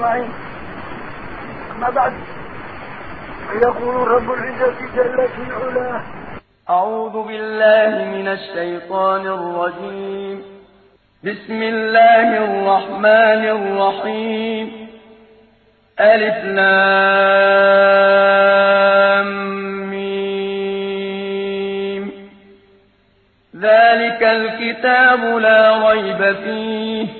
أجمعين. أما بعد فيقول رب العزة جل في علاه أعوذ بالله من الشيطان الرجيم. بسم الله الرحمن الرحيم. ألف لام ميم. ذلك الكتاب لا ريب فيه.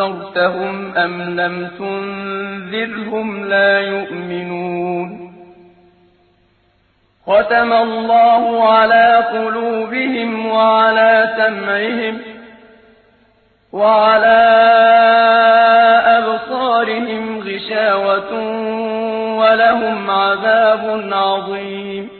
أأنذرتهم أم لم تنذرهم لا يؤمنون ختم الله على قلوبهم وعلى سمعهم وعلى أبصارهم غشاوة ولهم عذاب عظيم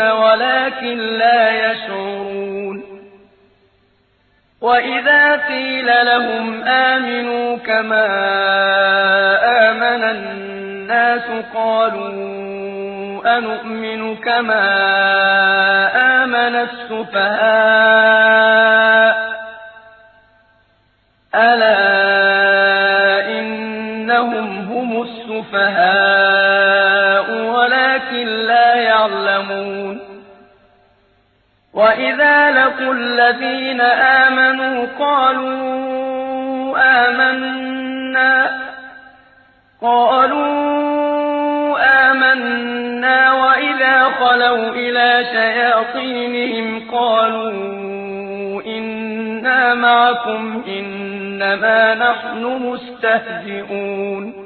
ولكن لا يشعرون. وإذا قيل لهم آمنوا كما آمن الناس قالوا أنؤمن كما آمن السفهاء. ألا إنهم هم السفهاء. وإذا لقوا الذين آمنوا قالوا آمنا قالوا آمنا وإذا خلوا إلى شياطينهم قالوا إنا معكم إنما نحن مستهزئون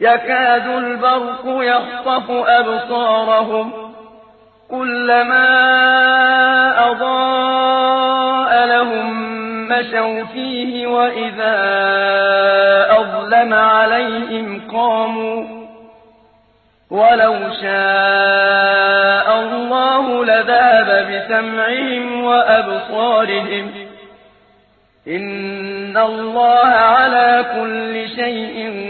يكاد البرق يخطف أبصارهم. كلما أضاء لهم مشوا فيه وإذا أظلم عليهم قاموا. ولو شاء الله لذهب بسمعهم وأبصارهم. إن الله على كل شيء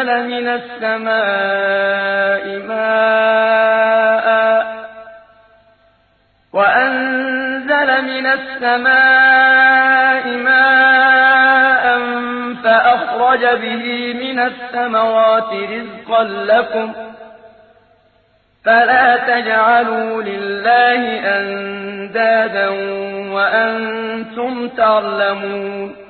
وأنزل من السماء ماء. وأنزل من السماء ماء فأخرج به من الثمرات رزقا لكم. فلا تجعلوا لله أندادا وأنتم تعلمون.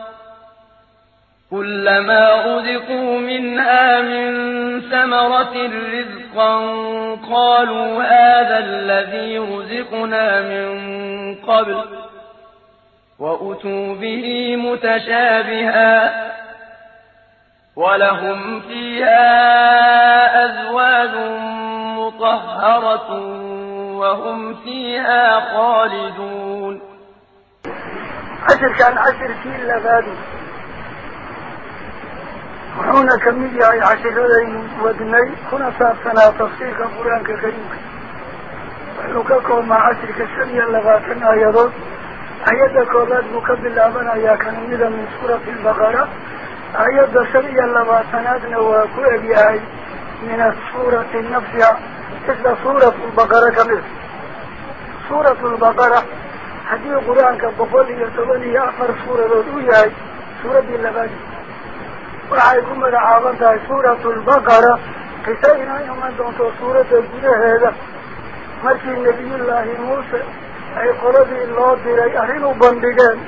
كلما رزقوا منها من ثمرة رزقا قالوا هذا الذي رزقنا من قبل وأتوا به متشابها ولهم فيها أزواج مطهرة وهم فيها خالدون عشر كان عشر كيل لبادي هنا كميلي أي عشرة ودني. هنا صافنا تصفيق قرآن كريم. لك كل ما عشرة سنية لغاتنا يضب أيضا كولاد مكبل أمنا يا كنيدا من سورة البقرة. أيضا سنية لغاتنا نواكو أبيعي من سورة النفسية إذا سورة البقرة كمير سورة البقرة. هذه قرآن كبقول يتبني أخر سورة الأولياء سورة اللغاتنا وعيكم من أعظمتها سورة البقرة. قسائنا يوم أنتم سورة الجنة هذا. مرشي النبي الله موسى أي قرضي الله دري أهلوا بندقان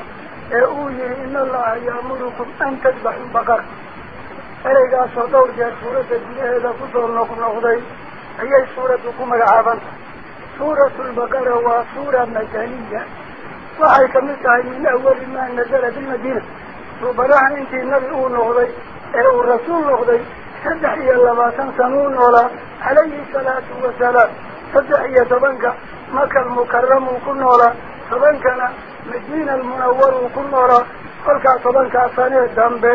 أعوه إن الله يأمركم أن تجبح البقر. أليك أصدور جاء سورة الجنة هذا قصر لكم أخضي هي سورة كم أعظمتها سورة البقرة وسورة مجانية وعيكم من أول ما نزلت المدينة وبرعن انتي نبئون وغضي salaatu wasalaam saddex iyo tobanka maka almukaram uu ku noolaa tobankana madiina almunawar uu ku noolaa kolkaa tobankaa sanee dambe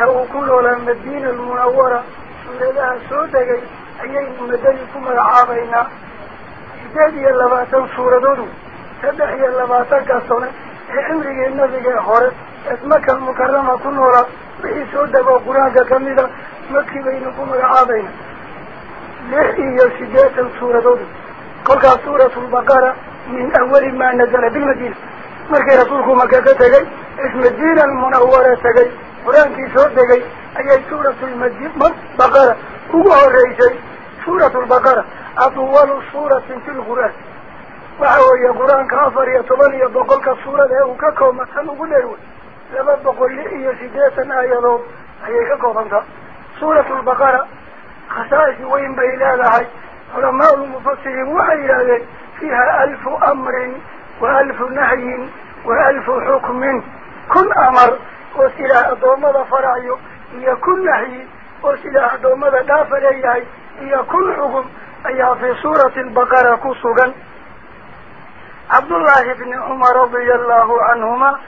ee uu ku noolaa madiina almunawara suuradaha soo degay ayaynu madani ku magacaabaynaa sideed iyo labaatan suuradoodu saddex iyo labaatanka sane ee cimrigii nabigee hore ees maka almukarama ku noolaa wixii soo degoo qur-aanka kamida maki baynu ku magacaabayna lix iyo sideetan suuradoodu kolkaas suuratu lbaqara min awali maa nazala bilmadiina markii rasuulku maka ka tegay ismadiina almunawara tegay qur-aankii soo degay ayay suuratu lbaqara ugu horeysay suuratu lbaqara atwalu suuratin fi lqur'aan waxa weeye qur-aanka afar iyo toban iyo boqolka suurad ee لما بقول لي سيداتا آيانهم هي كقوبانتا سورة البقرة. خسائش وين بيلا لهاي. علماء المفسرين وحيالي فيها ألف أمر وألف نهي وألف حكم. كل أمر وسلاء دومد فرعي هي كل نهي وسلاء دومد دافر فرعي هي كل حكم. أي في سورة البقرة كسوغا عبد الله بن عمر رضي الله عنهما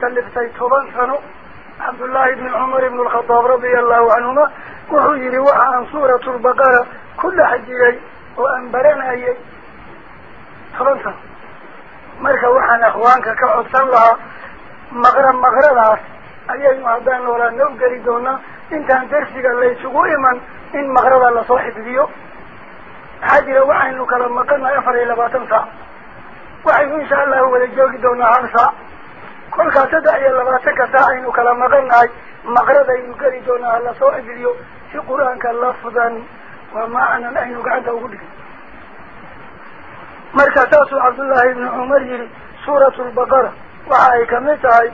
kaliftay toban sano cabdullaahi bni cumar ibn alkhadaab radia allahu canhuma wuxuu yihi waxa aan suuratu lbaqara ku dhex jiray oo aan baranayay toban sano marka waxaan akhwaanka ka codsan lahaa maqra maqradaas ayaynu haddaan noolaana u geli doonaa intaan darsiga laysugu iman in maqrada lasoo xifdiyo maxaa jira waxaynu kala maqanahay afar iyo labaatan saac وحي إن شاء الله ولا جوك دون عمسا كل خاصدا يا لباتك تاعين وكلام غناي. مغربا يقري دون على صوئد اليوم في قرآن قرآنك لفظا ومعنى نحن قعدا ولك مركزات عبد الله بن عمر سورة البقرة. وحي كمتاي.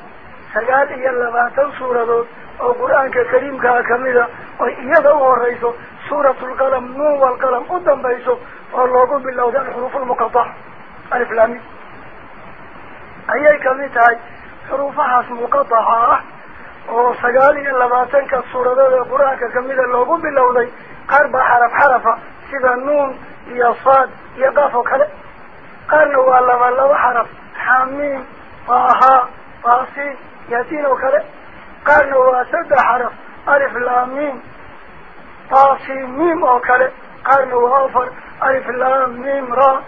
سجال يا لباتك سورة أو قرآنك كريم كاكملة ويهدو الرئيسو سورة القلم نو والقلم قدام بيسو. والله قل بالله ذلك الحروف المقطع ألف لامد أي كميت هاي حروفها مقطعة. وسجال إلا ما تنك الصورة ذا القرآن كميت اللي هو باللودي أربع حرف حرفة. سيدا النون يا صاد يا قاف وكذا قرن ولا ولا حرف. حامين فاها فاسين ياتين وكذا. قرن وسد حرف. ألف لامين طاسي ميم وكذا. قرن وافر ألف لام ميم را.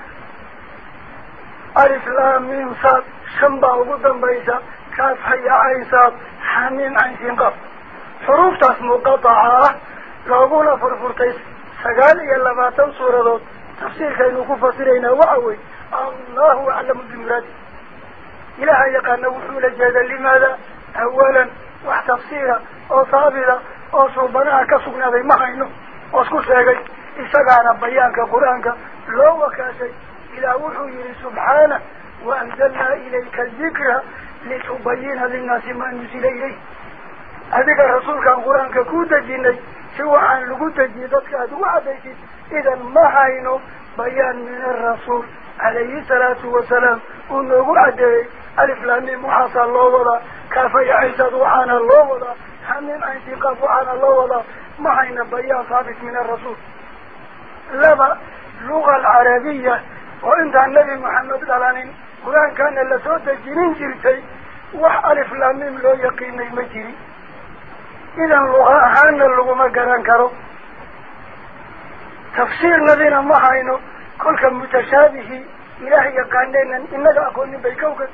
Ugu dambaysa kaaf haya cayn saad xamiim caynsiin qaf xuruuftaas muqataca ah looguna furfurtay sagaal iyo labaatan suuradood tafsiirkaynu ku fasiraynaa waxa wey allahu aclamu bimuraadi ilaha yaqaana wuxuu la jeeda limaada awalan wax tafsiira oo haabita oo suubanaha ka sugnaaday ma hayno oo isku sheegay isagaana bayaanka qur-aanka loo wakaashay إلى وحيه سبحانه وأنزلنا إليك الذكر لتبين للناس ما نزل إليه. هذا الرسول كان قرآن ككوتة جيني شوعا لكوتة جيدتك أدوع بيتي إذا ما حينه بيان من الرسول عليه الصلاة والسلام. أنه عدري ألف لامي محاصى الله ولا. كافة عيسى دوحان الله ولا. حمم عيسى قفو عن الله ولا. ما حين بيان ثابت من الرسول. لبا لغة العربية وإن النبي محمد صلى الله عليه وسلم كان لسود الجنين جرتي وحرف لامين لو يقين المجري إذا اللغة أحانا اللغة ما قرآن كارو تفسير الذين محاينو كل كم متشابه إلهي كان لنا إنك أكون بيكوكت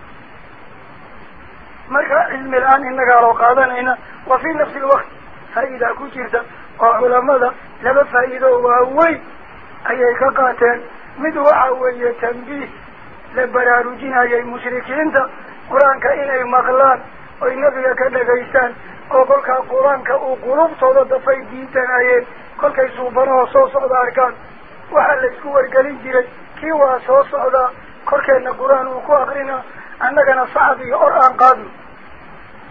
مكا علم الآن إنك أروقاذنا هنا وفي نفس الوقت فإذا كجرت وعلى ماذا لبا هو أول أيها كاتل مدوعة ويتنبيه لبراروجين يا المشركين دا قرآن كإنه مغلان وإنبيا كنغيسان وقلك قرآن كأقرب طوضة دفاي ديتان هاي قلك سوبانه صوص عدا أركان وحال اسكوار قلين جيري كيوا صوص عدا قلك إن قرآن وكو أغرنا أنكنا صعبي أرآن قادم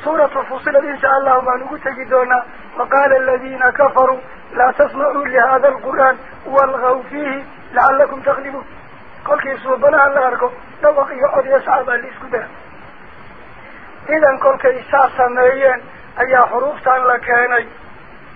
سورة الفصيلة إن شاء الله ما نقول تجدونا وقال الذين كفروا لا تسمعوا لهذا القرآن والغوا فيه iyo sacab aa la isku dara idan kolkay saa sameeyeen ayaa xuruuftan la keenay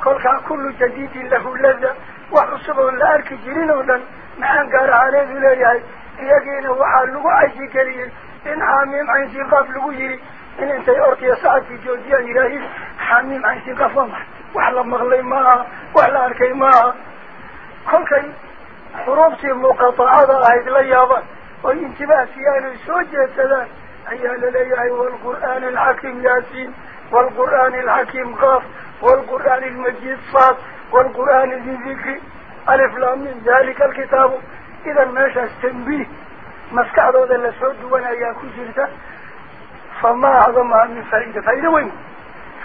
kolkaa kullu jadiidin lahu lada wax cusub oon la arki jirin oo dhan maxaan gaarahaneedu leeyahay iyagiina waxaa lagu cajigeliyey in xaamiim caynsiinqaaf lagu yidhi in intay ortiya sacadkii joojiyaan yidhaahiin xaamiim caynsiinqaaf waa maxay wax la maqlay ma aha wax la arkay ma aha kolkay حروبتي المقطعة أهد ليابا وانتباه سيانو سوجه تدان أيها لليه والقرآن الحكيم ياسين والقرآن الحكيم قاف والقرآن المجيد صاد والقرآن الذكري ألف لامين ذلك الكتاب. إذا ماشى استنبيه مسكع روضا لسعود وأنا ياكو جلتا فما أعظمها من فائدة فائدة وين؟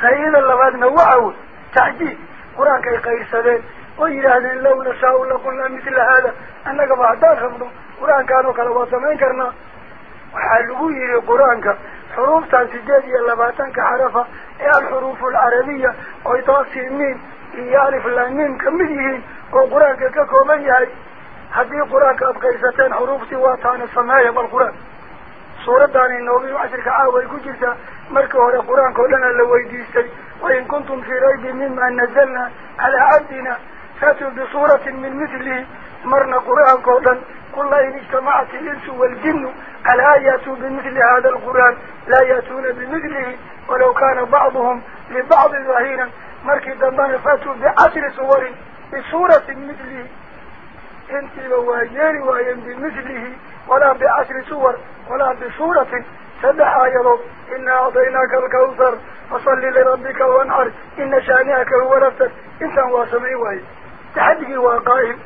فائدة اللبادنا نوعه تعجيه قرآن كي قير سدين ويهد الله نساء لكنا مثل هذا. أنك بعد خبره قرآن كانوا كلا وطمين كرنا. وحلوه إلى قرآنك حروف تنسجد يلباتنك حرفة إيه الحروف العربية. ويتوصي المين يعرف عارف اللانين وقرآن وقرآنك ككومن يهد هذه قرآن كأبغيستين حروف تواطان السماية بالقرآن. سورة داني النوبي وعشر كعاوي كجلتا مركوا على قرآن كولنا اللويدي السري وإن كنتم في ريب مما نزلنا على عبدنا. فاتوا بصورة من مثله مرنا قرآن قوضا كل إن اجتمعت الإنس والجن ألا يأتوا بمثل هذا القرآن. لا يأتون بمثله ولو كان بعضهم لبعض ظهيرا مركي دمان فاتوا بعشر صور بصورة مثله انت لو بواجين وين بمثله ولا بعشر صور ولا بصورة سبع آيضو إنا أعطيناك الكوثر فصلي لربك وانعر إن شانئك هو رفتك إنسان واسمعي وايد تحدي وقائل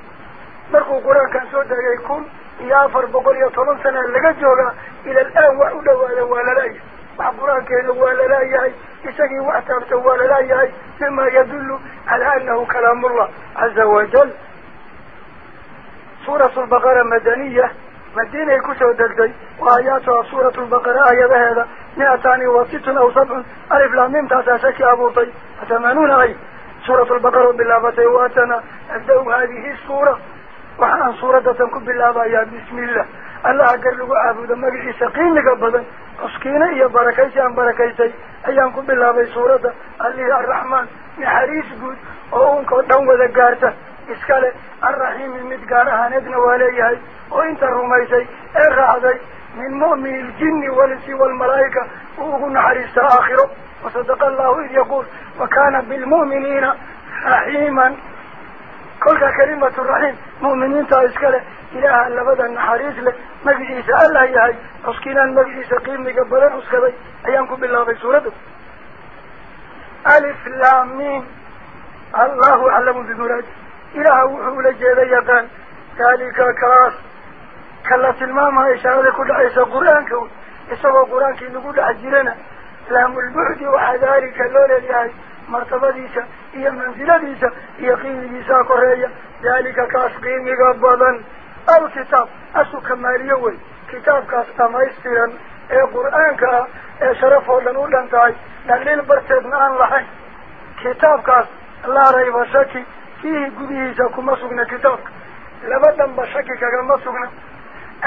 مركو قرآن كان سودا يكون يافر بقول يطلن سنة لقد جوغا إلى الآن وعوده ولا ولا لا مع قرآن كان ولا لا يهي إسهي وعتابت ولا لا يهي مما يدل على أنه كلام الله عز وجل. سورة البقرة مدنية مدينة كسو دقدي وآياتها سورة البقرة آية هذا مئتان وست أو سبع ألف لا ميم تاتا شكي أبو طي فتمانون غير سورة البقرة بالله سيواتنا أبدأ هذه السورة. وحنا سورة تنكب بالله يا بسم الله. الله أكبر لك عبد مجلس سقين لك أبدا أسكينة يا بركيسي عن بركيسي أيام كب بالله سورة اللي الرحمن نحريس قد. وهم قدوم وذكارتا إسكالي الرحيم المدقارها ندن وليها وإنت الرميسي إرعادي من مؤمن الجن والسي والملائكة. وهو نحريس آخره. وصدق الله إذ يقول وكان بالمؤمنين رحيما. كل كلمة الرحيم مؤمنين تأذكره إله أن لبدا نحريز له مجلس الله يهي أسكنا المجلس سقيم مقبلا أسكبه أيامكم بالله في سورته ألف لامين الله أعلم بذنوره إله أولا جيدا يقال. ذلك كاس كلا تلماما إشارة كل عيسى قرآن كون. إشارة قرآن كي نقول عجلنا لهم البعد وحذارك لولا الياج مرتبة ديسا هي منزلة ديسا يقين ديسا قرية. ذلك كاسقين مقبضا الكتاب أسو كماليوي كتاب كاسقا ما يستيرا إي قرآن كا إي شرفه لنور لانتاج نغلين برتدنا عن لحي. كتاب كأس لا رأي بشاكي فيه قبيه ساكو مسوغنا كتاب. أن بشاكي كاكا مسوغنا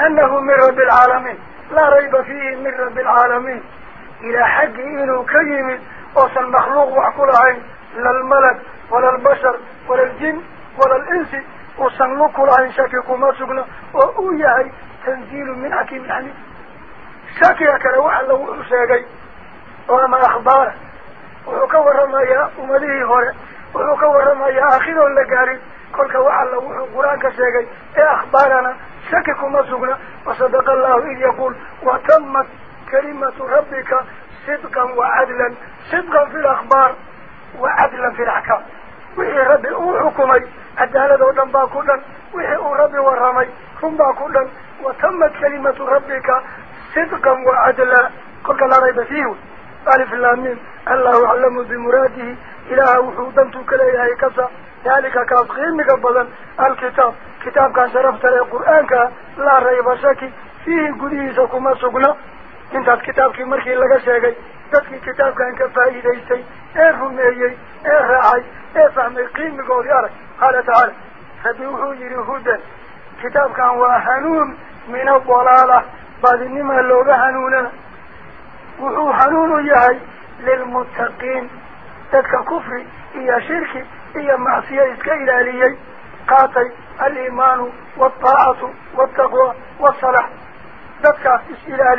أنه من رب العالمين. لا ريب فيه من رب العالمين. إلى حق إنه كيم وصل مخلوق وعقل عين لا الملك ولا البشر ولا الجن ولا الإنس. وصل نقل عين شاكك وما سقنا وأوياي تنزيل من أكيم الحليم شاكي أكلا وعلا وعساقي وما أخبار. وعكور ما يا أمليه هورا وعكور ما يا أخير اللقاري كلك وعلا وعقران كساقي إيه أخبارنا شاكك وما سقنا وصدق الله إذ يقول وتمت كلمة ربك صدقا وعدلا. صدقا في الأخبار وعدلا في الأحكام. وحي ربي أو حكمي. أدهل دولا باكولا وهي ربي ورمي هم باكولا وتمت كلمة ربك صدقا وعدلا. قل لا ريب فيه. ألف اللامين الله أعلم بمراده. إله وحودا تكلا إلهي كسا. ذلك كأبخير مقبلا الكتاب. كتاب كان شرفت لي قرآنك لا ريب شاكي فيه قديسكم سقنا. انت الكتاب كي مركي لغا شيغاي دكي كتاب كان كفايديساي اي رومي اي راي اي فهمي قيمي قول يارك قال تعالى هدوه يرهود كتاب كان وحنون من الضلالة بعد نما اللوغة حنونة وحو حنون يهي للمتقين تدك كفر إيا شرك إيا معصية إسكيلة ليهي قاطي الإيمان والطاعة والتقوى والصلاح ذكر إسكيلة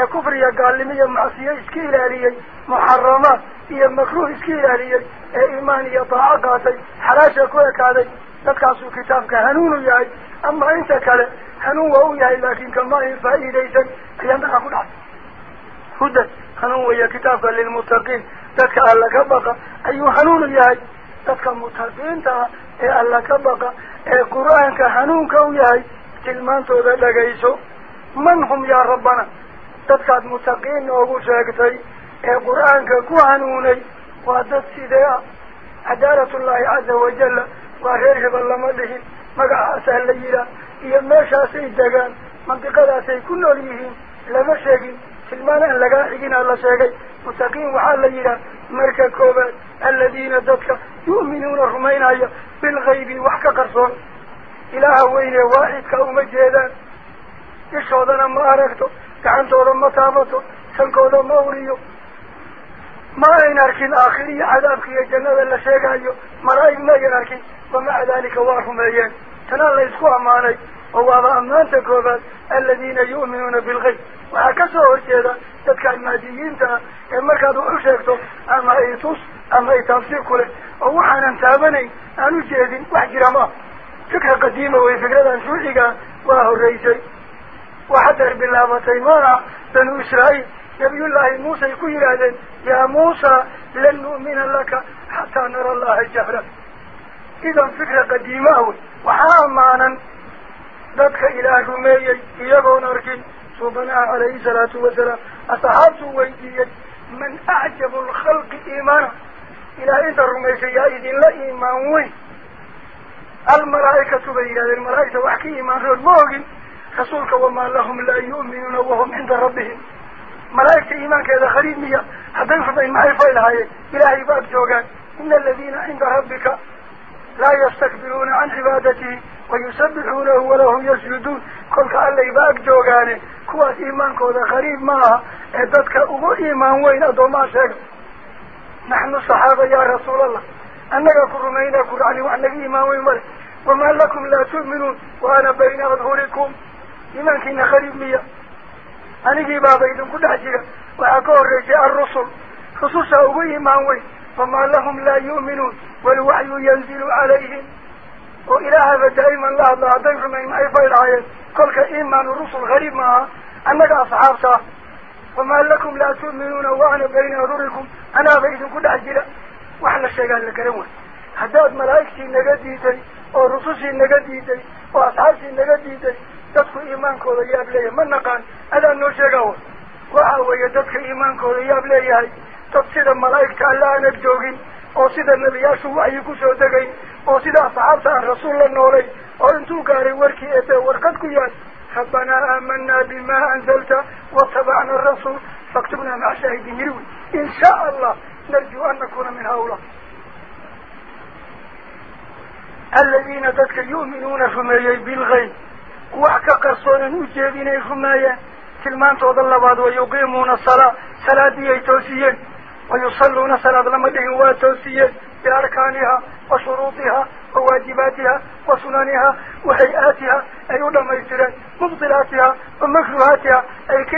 ee kufriya gaalnimo iyo macsiyo iska ilaaliyey muxaramaad iyo makruuh iska ilaaliyey ee iimaan iyo daaco qaatay xalaasha ku ekaaday dadkaasuu kitaabka hanuun u yahay ama inta kale hanuun waa u yahay laakin kama ayn faa'iidaysan ayaan dadka ku dhacay hudan hanuun weya kitaabka lilmuttaqiin dadka alla ka baqa ayuu hanuun u yahay dadka mutaqiinta ah ee alla ka baqa ee qur-aanka hanuunka u yahay tilmaantooda dhagayso man hum yaa rabbana ah cadaalatullaahi caza wajalla waa reer hebel lama dhihin magacaasaa la yidhaah iyo meeshaasay degaan mandiqadaasay ku nool yihiin lama sheegin tilmaan aan lagaa xigin aa la sheegay mutaqiin waxaa la yidhaah marka koobaad aladiina dadka yu'minuuna rumaynaya bilgaybi wax ka qarsoon ilaaha weyne waaxidka uma jeedaan ishoodana ma aragto عن دور المطابط سنكو دو موريو ما اين أركين آخرية عذاب خي الجنة اللا شاقا ايو ما رأي ما اين اركين ومع ذلك وارهم ايان تنال يسكو أماني. هو هذا أمان تكوبات. الذين يؤمنون بالغيب. وهكسوا ارشيدا تذكر الماديين تنا اما كادو أرشيكتو. أما إيتوس. أما ايتانسيكو لك ووحانا انتابني أنو جيدين. واحجر ما فكرة قديمة وفكرة أنشوحيقا. واهو الرئيسي. وحتى بالله تيمانا بن إسرائيل نبي الله موسى يقول يا موسى لن نؤمن لك حتى نرى الله الجهرة إذا فكرة قديمة وحامانا ذاتك إلى رمي يبون أركي صوبنا عليه الصلاة والسلام. أصحاب ويدي من أعجب الخلق إيمانا. إلى إنت الرمي سيائد لا إيمان وي. المرائكة بيها المرائكة وحكي إيمان. رمي رسولك وما لهم لا يؤمنون وهم عند ربهم. ملائكة إيمانك إذا خليل مية. حتى يفضل إن ما يفعلها إلهي باب جوغان إن الذين عند ربك لا يستكبرون عن عبادته ويسبحونه ولهم يسجدون. قل قال لي باب جوغان كوة إيمانك إذا خليل معها إذاك أبو إيمان وين أدوماتك نحن الصحابة يا رسول الله. أنك كرمينا كرعني وأنك إيمان وإيمان وما لكم لا تؤمنون. وأنا بين أظهركم. إيمان كنا قريب مية. أنا جي بابا إذن كده عجيرا وأكور رجاء الرسل. خصوصا أبوه ماوي فما لهم لا يؤمنون. والوحي ينزل عليهم. هذا دائما لا الله دائما من أي فايل عيال قولك إيمان الرسل غريب معها أنك أصحاب صح فما لكم لا تؤمنون وأنا بين أذوركم أنا بإذن كده عجيرا وحنا الشيقان الكريمون حداد ملائكتي النقاد ديتاي ورسوسي النقاد ديتاي وأصحابتي النقاد ديتاي دكو إيمانكو لياب ليه من نقان. ألا نوشيغاو وحاوة يدكو إيمانكو لياب ليه تبصيد الملايكة ألا نبجوغين أو سيد النبياشو أيكو سودغين أو سيد أصحابتا رسول الله نوري أرنتو كاري وركي إيبا ورقدكو ياس حبنا آمنا بما أنزلت وطبعنا الرسول. فاكتبنا مع شاهد نروي إن شاء الله نرجو أن نكون من هؤلاء. الذين تتكلمون يؤمنون في بالغيب wax ka qarsoonan ujeed inay rumeeyeen tilmaantooda labaad wa yuqiimuuna salaa salaadiyay toosiyeen wayusalluuna salaad lama dhigin waa toosiyeen biarkaaniha wa shuruudiha wa waajibaatiha wa sunaniha wa hay-aatiha ay u dhamaystireen mubdilaatiha wa makruhaatiha ay ka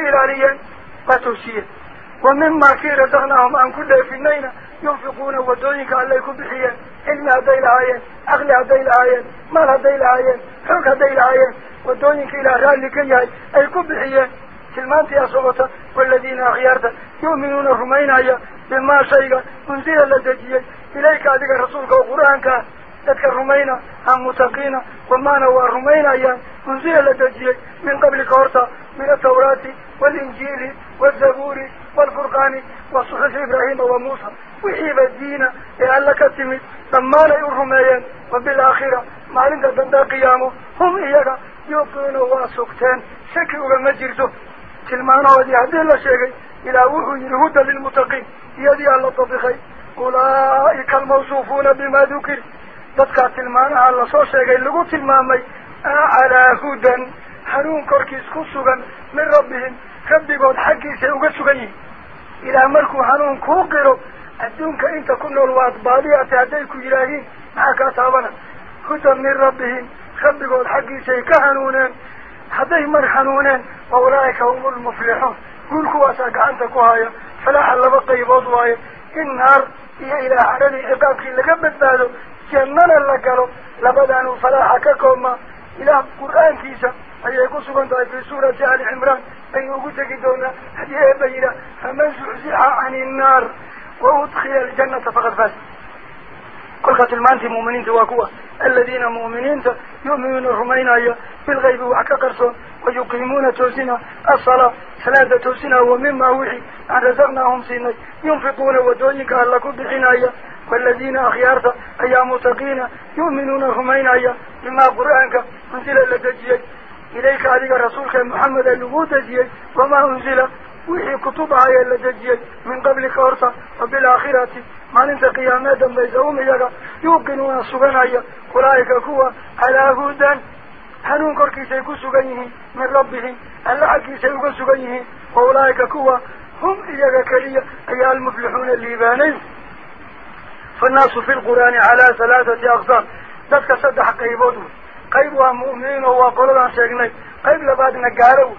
ينفقون ودونك الله يكون بحيان علم هذي العين أغلى هذي العين مال هذي العين حلق هذي العين ودونك إلى أغلال لكي يهي. يكون بحيان سلمان في أصغطة والذين أخيارت يؤمنون الرمين أيا بما شيئا منزل اللذجية إليك أذك رسولك وقرآنك. أذك الرمين عن متقين. وما نوى الرمين أيا منزل اللذجية من قبل كورتا من التوراة والإنجيل والزبور. والفرقان وصحف إبراهيم وموسى. وحيب الدين لألا كتمي ثمان الرميان وبالآخرة ما لنت بندى قيامه. هم إياك يقينوا واسوكتين شكوا لما جرتوا تلمانا ودي الله الأشياء إلى وحي الهدى للمتقين. يدي الله طبخي أولئك الموصوفون بما ذكر. بدك تلمانا على صوشي لغو المامي أعلى هدى. حنون كركيس كسوغا من ربهم. كبقوا الحقي سيوغا سوغيين ku nool waad baadiyata hadday ku yidhaahiin maxaa kaa taabana hudan min rabbihim rabbigood xaggiisay ka hanuuneen hadday mar hanuuneen fa ulaa'ika hum lmuflixuun guul kuwaasaa gacanta ku haya falaaxa laba qaybood waaye in naar iyo ilaah cadhadii ciqaabkii laga badbaado jannana la galo labadaanu falaaxa ka koobmaa ilaah qur-aankiisa أيها قصبان طائف في سورة آل عمران أيها قدك دونا هي بينا فمن زحزح عن النار وأدخل الجنة فقد فاز. كل قتل ما أنت مؤمنين تواكوا. الذين مؤمنين يؤمنون الرمين أيوة، بالغيب وعكاقرسون ويقيمون توسنا الصلاة ثلاثة توسنا ومما وحي. عن رزقناهم سنة ينفقون ودونك الله كل حناية والذين أخيارت أيام متقين يؤمنون الرمين أيوة. بما قرآنك منزل الذي إليك أذيك رسولك محمد النبوت أجيك وما أنزل. وحي كتبها آية عيا لججيك من قبل كورسة وبالآخرة ما ننت قيامة بيزاوم إياك. يوقنون السبان عيا أولئك هو على هودا هنون كركي سيكو سبانيه من ربه. اللعك سيكو سبانيه وأولئك هو. هم إياك كريا أيها المفلحون اللي الليباني فالناس في القرآن على ثلاثة أخضار ذاتك حقه قيبوته qaybood wey qayb waa mu'miniin oo waa qoladaan sheegnay qayb labaadna gaalo wey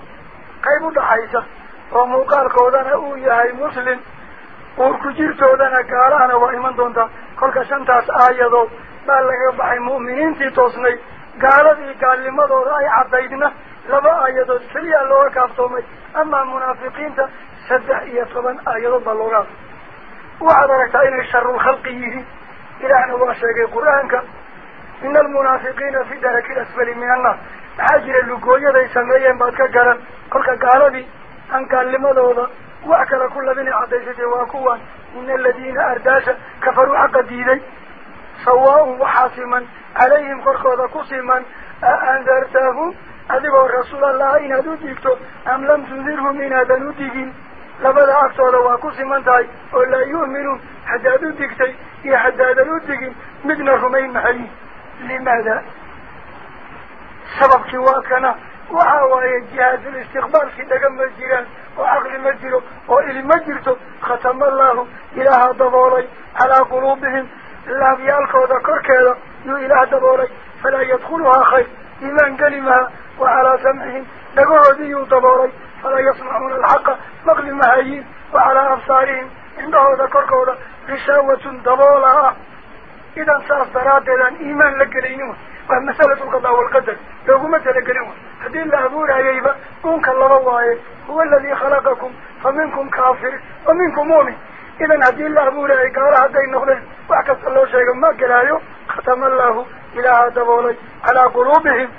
qayb udhaxaysa oo muuqaalkoodana uu yahay muslim uurku jirtoodana gaalahana waa iman doontaa kolka shantaas aayadood baa laga baxay mu'miniintii toosnay gaaladii gaalnimadooda ay caddaydna laba aayadood keliya looga kaaftoomay amaa munaafiqiinta saddex iyo toban aayadood baa looga hadlay waxaad aragtaa inay sharulkhalqi yihiin ilaahna waa sheegay qur-aanka من المنافقين في درك الأسفل من الناس عاجل اللقوية ذي سنغيين بعد كجارة. قلت كهربي أنك علم الله وأكل كل من عديسة وأكوان من الذين أرداشا كفروا حق ديدي سواهم وحاسما. عليهم قرخوا قصما أأنذرتهم؟ أذب الرسول الله إن أدوديكتو أم لم تنذرهم إن أدنوديهم لبدا أكثر وأكسما تاي. أولا يؤمنون. حتى أدوديكتي إيا حتى أدنوديهم مدنهم أي محليه لماذا؟ سبب كواكنا وحاوى جهاز الاستقبال في دقم مجيران وعقل مجيره وإلي مجيرته ختم الله إله دبوري على قلوبهم. لا بيالك وذكر كذا يو إله دبوري فلا يدخلها خير. إيمان قلمها وعلى سمعهم دقوه ديو دبوري فلا يسمعون الحق مقلمها يين وعلى أفسارهم عنده ذكر كذا رساوة دبولها. إذا صار صراط إذا إيمان لك رينوه ومسألة القضاء والقدر. لو مت لك رينوه هدين لأبور عيبا قونك الله الله هو الذي خلقكم. فمنكم كافر ومنكم مؤمن. إذا هدين لأبور عيبا قال هدين نخلص وعكس الله شيئا ما قلعيه ختم الله إلى عذاب الله على قلوبهم.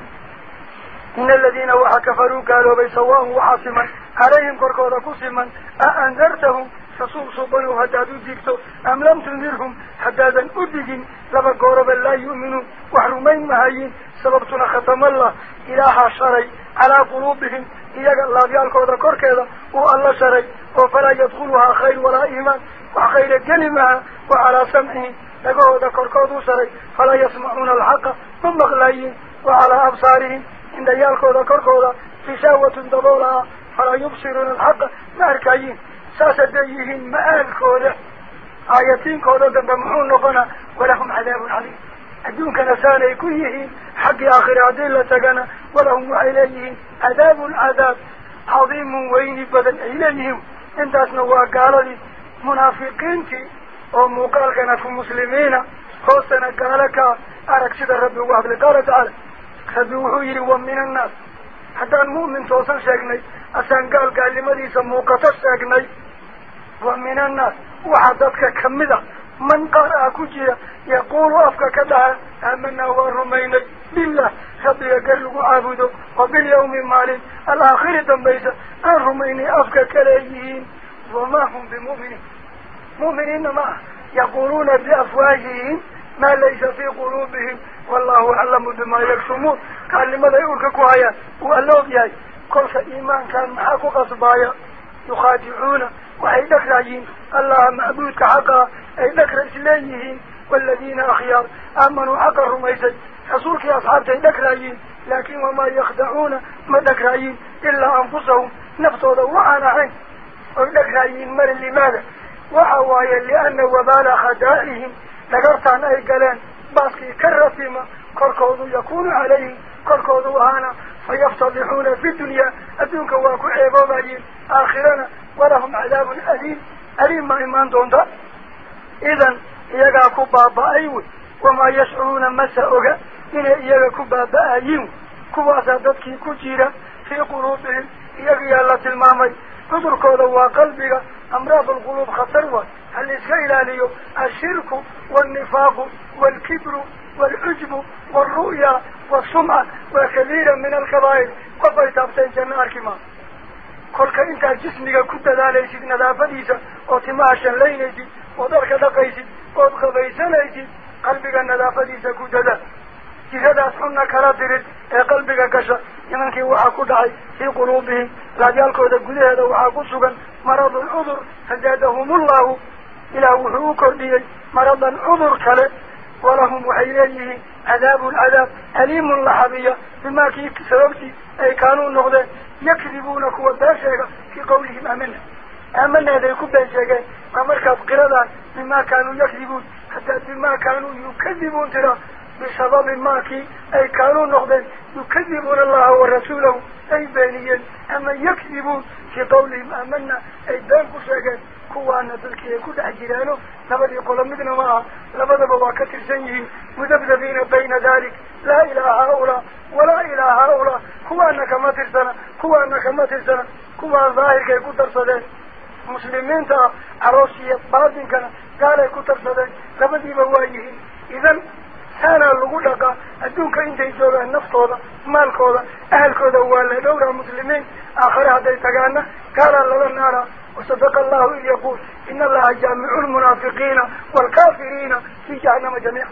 إن الذين وحكفروا قالوا بيسواهم وحاسما عليهم كركوذا كسما أأنذرتهم؟ فصوب صوبانو حتى تدكتو أم لم تنذرهم حتى تدكين لما قرب لا يؤمنوا وحرمين مهايين سببتنا ختم الله إله شري على قلوبهم إياك الله بيالك وذكر كذا هو الله شري وفلا يدخلها خير ولا إيمان وخير الجلمة وعلى سمعه لقوه ذكر كذو شري فلا يسمعون الحق من مغلين وعلى أبصارهم إن ديالك وذكر كذا في شاوة دبولها فلا يبصرون الحق ماركايين ساسا ديهن مآل كودة. آياتين كودة دمحون نقنا ولهم عذاب عليم. أدون كان ساني كيهن حق آخر عدلة تقنا ولهم إليهن عذاب عذاب عظيم وين بدل إليهن انت اسنوا قال لي منافقين تي أو موقال كان في مسلمين. خوصنا لك أرك شد الرب الواحد لقال تعالى. خذوه يري ومن الناس. حتى المؤمن توصل شاقني أسان قال قال لماذا يسموه قطر شاقني ومن الناس. وحدتك كمذا. من قرأ كجيرا يقول أفكا كدعا أمنا ورمينا. لله. ربي يقرق عبده. وباليوم المالي الآخرة بيسا الرمين أفكا كليهين وما هم بمؤمنين. مؤمنين ما. يقولون بأفواههم ما ليس في قلوبهم. والله أعلم بما يكسمون قال لماذا يقولككوا هيا وقال له بيهي كل شيء إيمان كان معاكو قصبايا يخادعونه وحي دخلاجين الله مأبودك حقا. أي ذكر سلانيهين والذين أخيار آمنوا حقا رميزا حصولك أصحابك دخلاجين لكن وما يخدعون ما دخلاجين إلا أنفسهم. نفسه دوعان عين ودخلاجين من لماذا؟ وحوايا لأن وبال خدائهم. لقرطان أي قلان. باسكي كالرسيمة كالكوض يكون عليه كالكوض وهانا. فيفتضحون في الدنيا. أدونك واكو عبابين آخرنا. ولهم عذاب أليم. أليم ما إيمان دون ده. إذن يقع كبا بأيوه وما يشعرون مساءه إن يقع كبا بأيوه كبا سادتك كجيرا في قلوبهم. يقيا لتلمامي قدر كودا وقلبك أمراض القلوب خطروا. هل إسكيلا ليو الشرك والنفاق والكبر والعجب والرؤيا والسمع وكثيرا من الكبائر قبل تابتين جميع الكمام dadaalaysid nadaafadiisa oo timaha shanlaynaysid ood dharka dhaqaysid ood qabaysanaysid qalbiga nadaafadiisa ku dadaal jiradaas xunna kala dirid ee qalbiga gasha nimankii waxaa ku dhacay fii quluubihim laabyaalkooda gudaheeda waxaa ku sugan maradun cudur fazaadahumullahu ilaah wuxuu u kordhiyey maradan cudur kale walahum waxay leeyihiin cadaabun cadaab aliimun laxabiya bimaa kii sababtii ay kaanuu noqdeen fii qawlihim aamana aamanaaday ku been sheegeen ma markaad qiradaan bimaa kaanuu yakdibuun haddaad bimaa kaanuu yukadibuun tira bisababi maakii ay kaanuu noqdeen yukadibuuna allaha warasuulahu ay beeniyeen ama yakdibuun fii qawlihim aamana ay been ku sheegeen كوانا تلكي يكود أجلانه نبدي قول مدن معه لبدا بواكة الزنجه مذبذبين بين ذلك لا إله هؤلاء ولا إله هؤلاء كوانا كما ترسنا كوانا كما ترسنا كوانا ظاهر كي يكود ترسده مسلمين تا عروسية بعضين كان قال يكود ترسده لبدي بوايه إذن سانا لغلقا الدون كانت يزولا النفط هذا مالك هذا أهل كذا هو اللي دورا مسلمين آخر هذا يتقالنا قال الله نارا وصدق الله إذ يقول إن الله جامع المنافقين والكافرين في جهنم جميعا.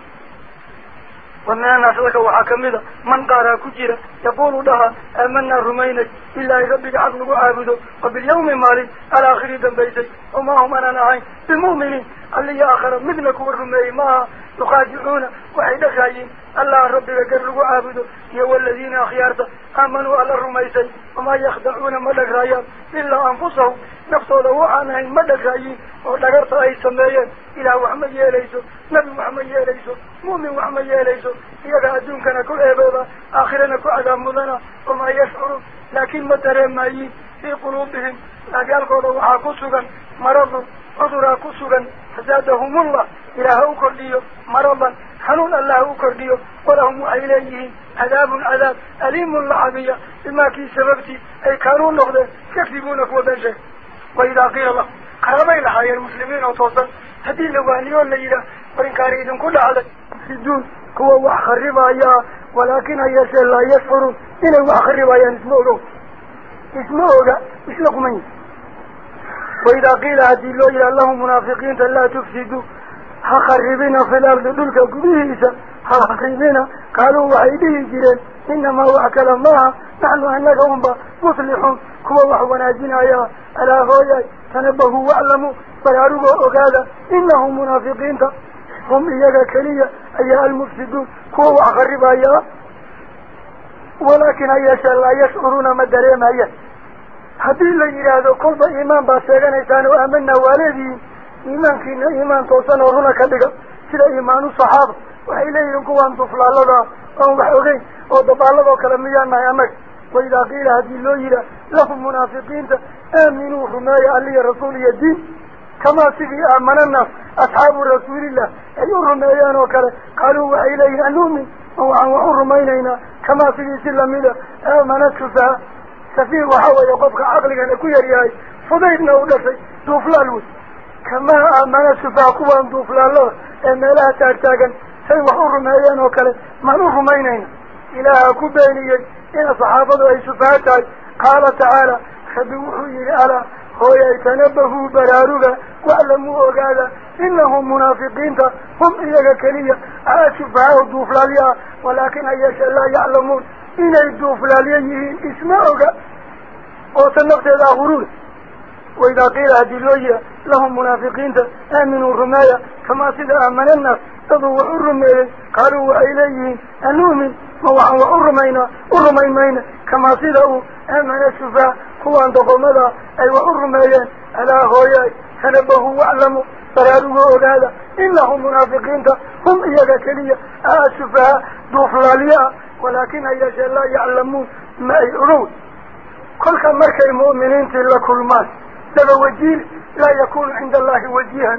ومن الناس لك وحكمدا من قارا كجرا يقول لها آمنا رمينك إلا ربك عقل عابده. وباليوم مالي على آخر دنبيسي وما هم أنا نعين بالمؤمنين. اللي آخر مثلك والرمي ما يخادعون وحيد خايم الله ربي وقرلوا عابده يو الذين أخيارته آمنوا على الرميسي. وما يخدعون ملك رايان إلا أنفسهم. نفسه له عنه ملك رايين ولقرت أي سميان إلى وحمد يا ليسو. نبي محمد يا ليسو. مؤمن محمد يا ليسو. إياك أدونك نكو إبابا آخرنا كو مدنا وما يشعر. لكن ما ترين مايين في قلوبهم. نجال قوله وحاكسوغا مرضا عذرا كسوغا فزادهم الله إلى أكر ديو مرضا حنون الله أكر ديو ولهم أيليه عذاب عذاب أليم العبية إما كي سببتي أي كانون نغدا كذبونك وبنجك وإذا قيل الله قربي حياة المسلمين وطوصا هدين لبانيون ليلة وإنكاريدن كل على سجون هو وحخ الرباية ولكن هيا سيلا يسفرون إنه وحخ الرباية نسمعه نسمعه نسمعه نسمعه وإذا قيل هدي له إلى الله منافقين لا تفسدوا. هخربنا في الأرض دلك قبيسا هخربنا قالوا وحيديه جيرين إنما وعكل الله نحن أنك هم مصلحون. كوا وحوناجنا يا ألا هويا تنبهوا واعلموا. براروا أقادا إنهم منافقين. هم إياك كليا أيها المفسدون. كوا وحخربا يا ولكن أيها لا يشعرون ما دريم أيها. Oo aamana waaleediin iimaankiina iimaan toosan oo runa ka dhiga sida iimaanu saxaaba waxay leeyihiin kuwaan duflaalada oon wax ogeyn oo dabaaladoo kale miyaan nahay annaga waidaa qiila haddii loo yidhaah lahum munaafiqiinta aaminuu rumeeya aliya rasuul iyo diin kamaa sidii aamana naas asxaabu rasuulillah ay u rumeeyeen oo kale qaaluu waxay leeyihin anuumin oo waxaan wax u rumaynaynaa kamaa sidii si lamida aamana sufaha السفير وحوى يقفك عقلك أنا كيري هاي فضيبنا ودفعي دوفلالوس كما أمان سفاقوا أن دوفلالوس أما لا ترتاقا شيء وحور رميان وكلا منوح مينين إله كبيني إن صحابة أي سفاقات قال تعالى خبوحي على هو يتنبهوا برارغا وعلموا أقالا إنهم منافقين. هم إيجا كليا آه، على سفاقوا دوفلاليا ولكن أيش الله يعلمون. إن الدوف لاليهين إسماؤك وتنقت إلى غروض وإذا قيل هذه اللوية لهم منافقين آمنوا الرماية. كما سيد آمن الناس. تضوع الرماية. قالوا إليهين أنؤمن موعا وعرمينا ورمينا كما سيد آمن الشفاء هو أن دخل ملا أي وعرمايا ألا غوياي تنبهوا وعلموا. فرادوا أولادا إنهم منافقين هم إذا كلي آسفة دفلالية ولكن إذا لا يعلمون ما يرون كل مركة المؤمنين تلك المال دب وجيل لا يكون عند الله وجيها.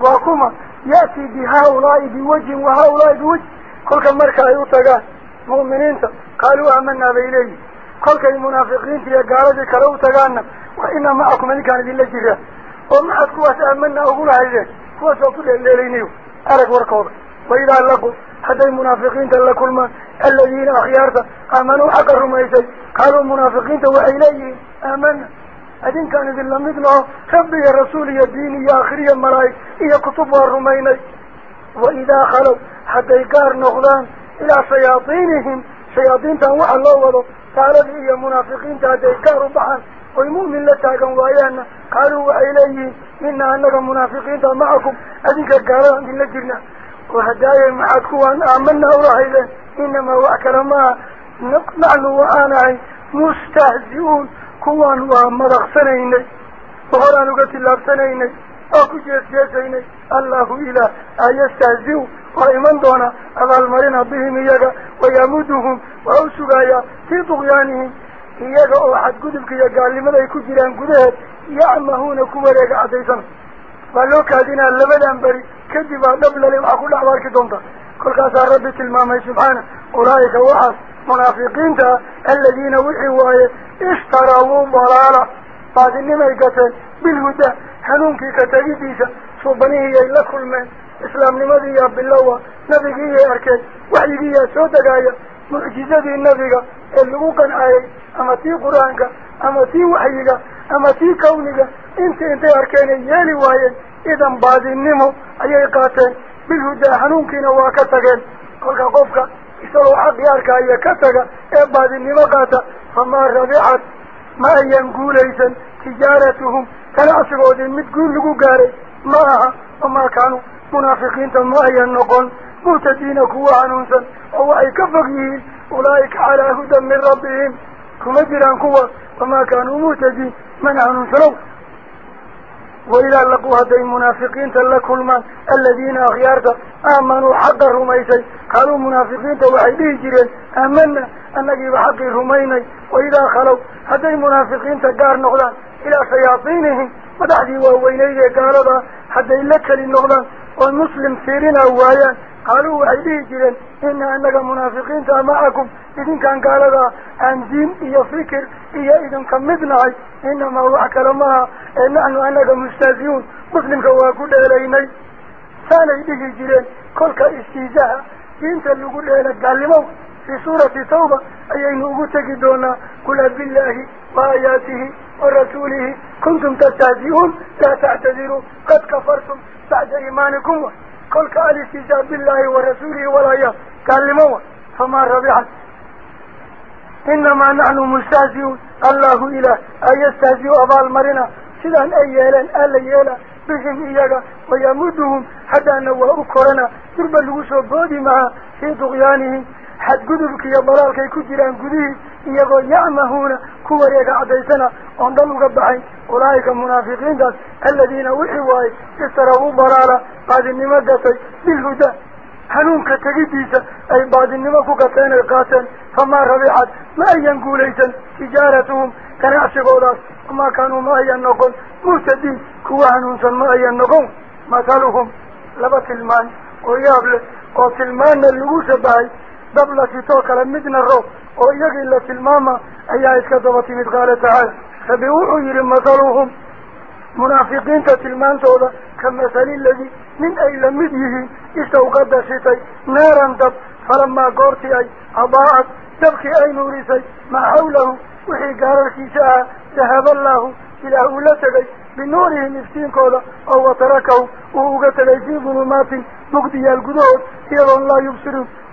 وكما يأتي بهؤلاء بوجه وهؤلاء بوجه. كل مركة يطلق مؤمنين قالوا أمنا بإليه. كل المنافقين في قارج كلو تغانا وإن معكم من كان بالله جفا ومعكم أتأمنا أقول عزيز هو سوف تقول الليلينيو أرك وركور وإذا لقوا حتى المنافقين تلكل ما الذين أخيارته آمنوا حق الرميسي قالوا المنافقين وإليه آمن أدين كان ذي الله مثله. ربي يا رسول يا ديني يا آخرية ملايك إيا كتبها الرميني وإذا خلوا حتى يكار نغضان إلى سياطينهم سياطين تنوح الله وضو قالوا يا منافقين تهدى يكاروا بحان. Munaafiqiinta macakum adinka gaaladan idinla jirna oo hadaaye maxaad kuwaan aamanaa ulahaydeen inamaa wax kale maaha naxnu waxaan ahay mustahzi-uun kuwaan waa madaqsanaynay oo horaan uga tillaabsanaynay oo ku jeesjeesaynay allahu ilaah ayastahzi-u waa iman doona abaalmarina bihim iyaga wayamuduhum waa u sugayaa fii duqyaanihim xadgudubka iyo gaalnimada ay ku jiraan gudaheed yacmahuuna ku wareega caddaysana waa loo kaadinaa labadan beri kadib aa dhab lale waxaa ku dhacba arki doonta kolkaasaa rabbi tilmaamay subxaana ulaa'ika waxaas munaafiqiinta ah aladiina wixii waaye ishtarawuu dalaala baadinimay gateen bilhuda hanuunkii ka tegidiisa suubanihiiyay la kulmeen islaamnimadiiyaa bilowa nabigiiyay arkeen waxyigiiyaa soo degaaya mucjizadii nabiga ee lagu qancayay ama tii qur-aanka ama tii waxyiga ama tii kawniga intii intay arkeenay yeeli waayeen idan baadinimo ayay qaateen bilhudaa hanuunkiina waa ka tageen kolka qofka isagoo xaqii arkaya ka taga ee baadinimo qaata famaa rabixat ma ayan guulaysan tijaaratuhum ganacsigoodii mid guul lagu gaaray ma aha wamaa kaanuu munaafiqiinta ma ayan noqon مرتدين كوا عنوسا أو أي كفقين أولئك على هدى من ربهم. كما جران كوا وما كانوا مرتدين من عنوسا وإذا لقوا هذي المنافقين تلقوا المان الذين أخيارك آمنوا حق الرميسي قالوا منافقين توعي به جران آمنا أنك بحق الرميني وإذا خلوا هذي المنافقين تقار نغلا إلى سياطينهم ودعدي وهو إليه قالوا حتى إلا كل النغلا fiirinaa waayaan qaaluu waxay dhihi jireen ina annaga munaafiqiinta macakum idinkaan gaaladaa aan diin iyo fikir iyo idinka mid nahay inamaa wax kale maaha ee naxnu annaga mustahziuun muslimka waa ku dheelaynay saanay dhihi jireen kolka istiizaha diinta lagu dheela gaalnimow في سورة توبة أي أن أنه تجدون كل بالله وآياته ورسوله. كنتم تتعذيهم لا تعتذروا. قد كفرتم بعد إيمانكم. قل كأل استجاب بالله ورسوله ولا يكلموا فما ربحت. إنما نحن مستهزئون. الله إله. أي يستهزئ أبا المرنة. سلان أيالا ألا يالا بهم إيجا ويمدهم حتى نوأكرنا تربى اللغوش وبودي معا في طغيانهم. Yacmahuuna ku wareega caddaysana oon dhan uga baxayn ulaa'ika munaafiqiintaas aladiina wixii waaye istarabu dalaala baadinimo gatay bilhuda hanuunka tegidiisa ay baadinimo ku gateen ay qaateen famaa rabixat ma ayan guulaysan tijaaratuhum ganacsigoodaas wamaa kaanuu ma ayan noqon muhtadiin kuwa hanuunsan ma ayan noqon mathaluhum laba tilmaan oo yaab leh oo tilmaanna lagu shabahay دبلة توك مدن الرو أو يقل في الماما أي آية عيسك دبتي مدغالة عيس فبيوحوا يري مثلهم منافقين تتلمان تودا كمثال الذي من أي لمده استوقد شيطي نارا دب. فلما قرتي أي أضاعت. تبكي أي نوري ما حوله. وحي قارك ذهب الله إلى أولتك.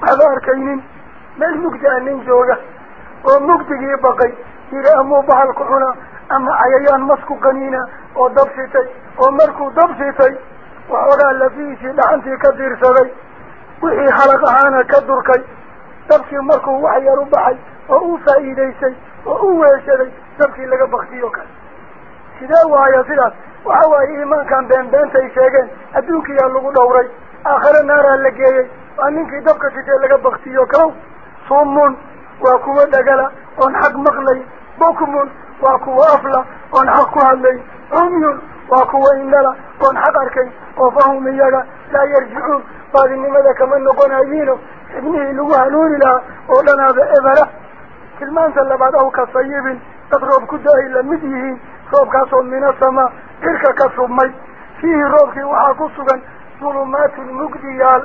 Waxba arkaynin meel mugdi a nin jooga oo mugdigii baqay yidhi amuu bahalku cuna ama cayayaan masku qaniina oo dab sitay oo markuu dab sitay waxoogaa lafihiisii dhaxantii ka diirsaday wixii halaq ahaana ka durkay dabkii markuu wax yar u baxay oo u faa'iidaysay oo u weeshaday dabkii laga baktiyo kale lagu dhowray aakhare naaraa la geeyey waa ninkii dabka sitee laga baktiyo kalow sumun waa kuwa dhagala oon xaq maqlay bukmun waa kuwa afla oon xaq ku hadlay cumyun waa kuwa indhala oon xaq arkay oo fahum iyaga laa yarjicuun baadinimada kama noqonayiino xibnihii lagu hanuuni lahaa oo dhanaaba ebera tilmaanta labaad aw ka sayibin dad roob ku da-ay lamid yihiin mina samaa cirka ka submay fiihi roobkii waxaa ku sugan dulumaatun mugdiyaal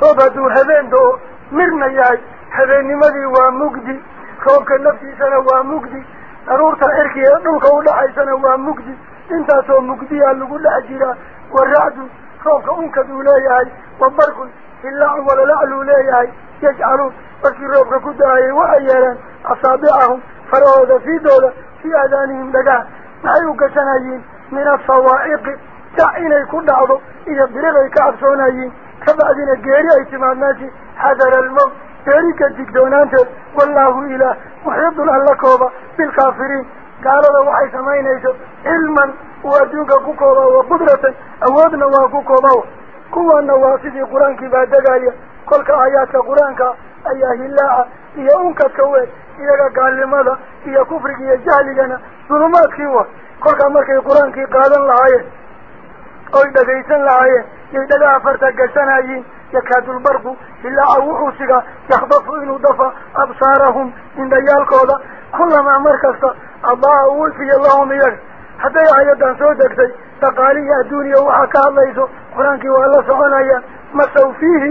roob hadduu habeen do-o mirna yahay habeennimadii waa mugdi roobka naftiisana waa mugdi daruurta cirki ee dhulka udhaxaysana waa mugdi intaasoo mugdiyaa lagu dhex jiraa wa racdun roobka unkad uu leeyahay wa barkun hilaacun walalacluu leeyahay yajcaluun markii roobka ku da-ayay waxay yeeleen asaabicahum farahooda fiidooda في أذانهم بقى ما أيوك سنايين من الصوائق تعين يكون دعضو إذا برغي كعبسونايين. كبعدين الجيري ايتمان ناسي حذر الموت. ذلك الدكدونانت والله إله محيط الألقوبة. بالكافرين. قال له وحي سمين يسو علما. وأدنك كوكوبة. وقدرة. أودنا وكوكوبة. Uu adduunka ku kooba wa qudratan awoodna waa ku kooba kuwana waa sidii qur-aankii baa degaya kolka aayaadka qur-aanka ayaa hilaaca iyo unkadka weyn iyaga gaalnimada iyo kufriga iyo jahligana dulumaadkii wa kolkaa markay qur-aankii qaadan lahaayeen oy dhagaysan lahaayeen yay dhagaha farta gashanayiin yakaadulbarqu hilaaca wuxuu sigaa yakdafu inuu dafa absaarahum indhayaalkooda kulamaa mar kasta adaa uu ifiya lahum iyaga حتى يعيدان صوتك سي تقالي يا دوني وحكا الليسو قرانك والله سعونا يا ما سو فيه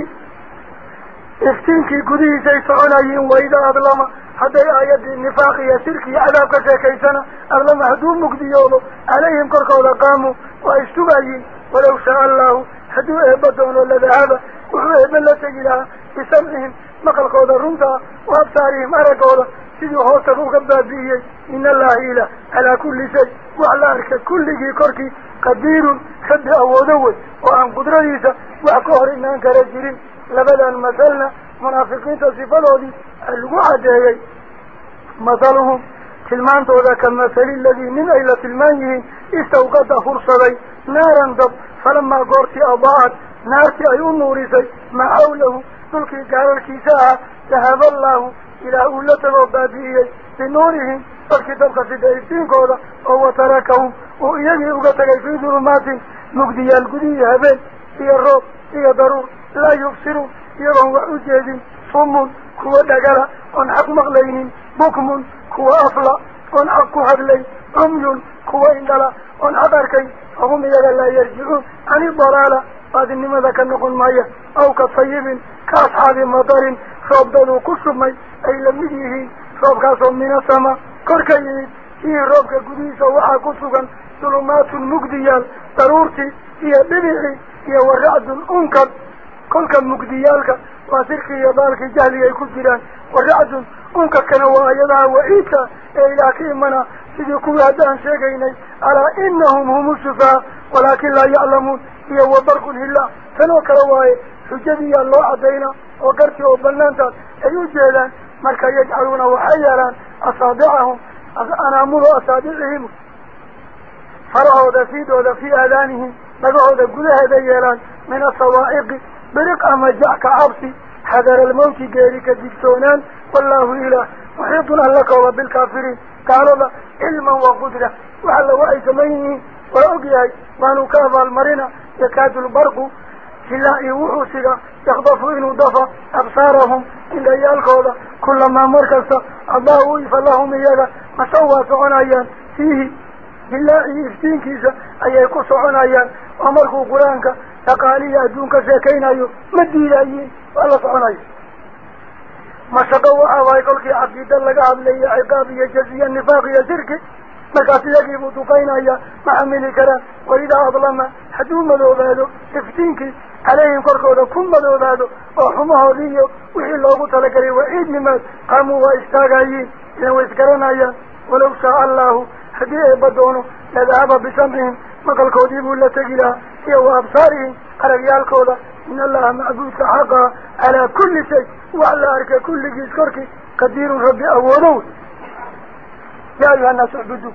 افتنكي قديه سي سعونا يين وإذا أظلم حتى يعيد النفاق يا سيركي أذابك سي كيسانا أظلم هدوم مكديولو عليهم كركو لقامو وإشتبعي ولو شاء الله هدو إيه بدون ولا ذهب وحو إيه بلا تجلا بسمعهم مقل قوضا رمضا وابتاريهم أرى قوضا سيدو هو تقوك بابيه إن الله إله على كل شيء وعلى أركة كل جي كوركي قدير خد أوضوه وعن قدرة إيسا وعقوهر إن أنك رجلين لبدا مثلنا منافقين تصفلوا دي الوعد هاي مثلهم تلمان تودا كالمثل الذي من أيلة تلمانيه استوقت فرصة نارا دب فلما قرتي أضاءت نارتي أي أموري ما حوله تلك قال الكيساء ذهب الله إلى أولة ربابية بنورهم فالكتب في دائرتين قولا أو تركهم وإيجي أغتك في ظلمات. نقضي القدي هبين هي الرب هي ضرور لا يفسروا يرون وعجيز صم كوى دقلا عن حق مغلين. بكم كوى أفلا عن حق حقلي عمي كوى إندلا عن حقركي hadlay cumyun kuwa indhala oon xaq arkay fahum iyaga laa yarjicuun cani dalaala baadinimada ka noqon maaya aw ka sayibin ka asxaabi madarin roobdaduu ku submay ay lamid yihiin roobkaasoo minasama kor ka yimid fiihi roobka gudihiisa waxaa كلك مقديالك يا بارك الجهل يا جيران. ورعد أمك كنوا يضع وإيتا إلهكي منا سيديكو هدان شيقيني على إنهم هم الشفاء. ولكن لا يعلمون. هي وبرق إلا فنوك رواي حجدي الله عدينا. وقرتي وبلنانتا أيو جيلا كان يجعلونه وحيرا أصابعهم. أنا أمر أصابعهم. فرعوا ذا في أذانهم. مقعوا ذا قده من الصوائق برق أما جعك عبسي حذر الموت جاريك ديكتونان والله إله محيطنا لك وبالكافرين. تعالوا علما وقدرة. وعلى وعي زميني وأقياي ما نكافى المرينة. يكاد البرق في تلاقي وحوسك يخضفوا إنه دفع أبصارهم إلا يالقوة كلما مركز الله ويف لهم إياك. ما سوات فيه إلا إفتين كيسا أي يكسو عنايان أمركوا قرانك adduun ka sheekaynayo ma diidaayiin waa la soconayo mashaqo waxaa waay kolkii caqiida laga hadlaya ciqaab iyo jaziya nifaaq iyo shirki markaas iyagiibuu duqaynaya ma xamili karaan waidaa adlama hadduu madoobaado iftiinkii calayhim korkooda ku madoobaado oo xumahoodii iyo wixii loogu talagalay waciidnimaad qaamuu waa istaagayiin ilan way isgaranayaan walaw shaaa allahu haddii eeba doono ladahaba bisamcihim maqalkoodii buu la tegi lahaa iyo wa absaarihim aragyaalkooda in allaha macbuudka xaqaa calaa kulli shay wax la arka kulligiis korkii qadiirun rabbi awoodow yaa ayuha nnaas ucbudu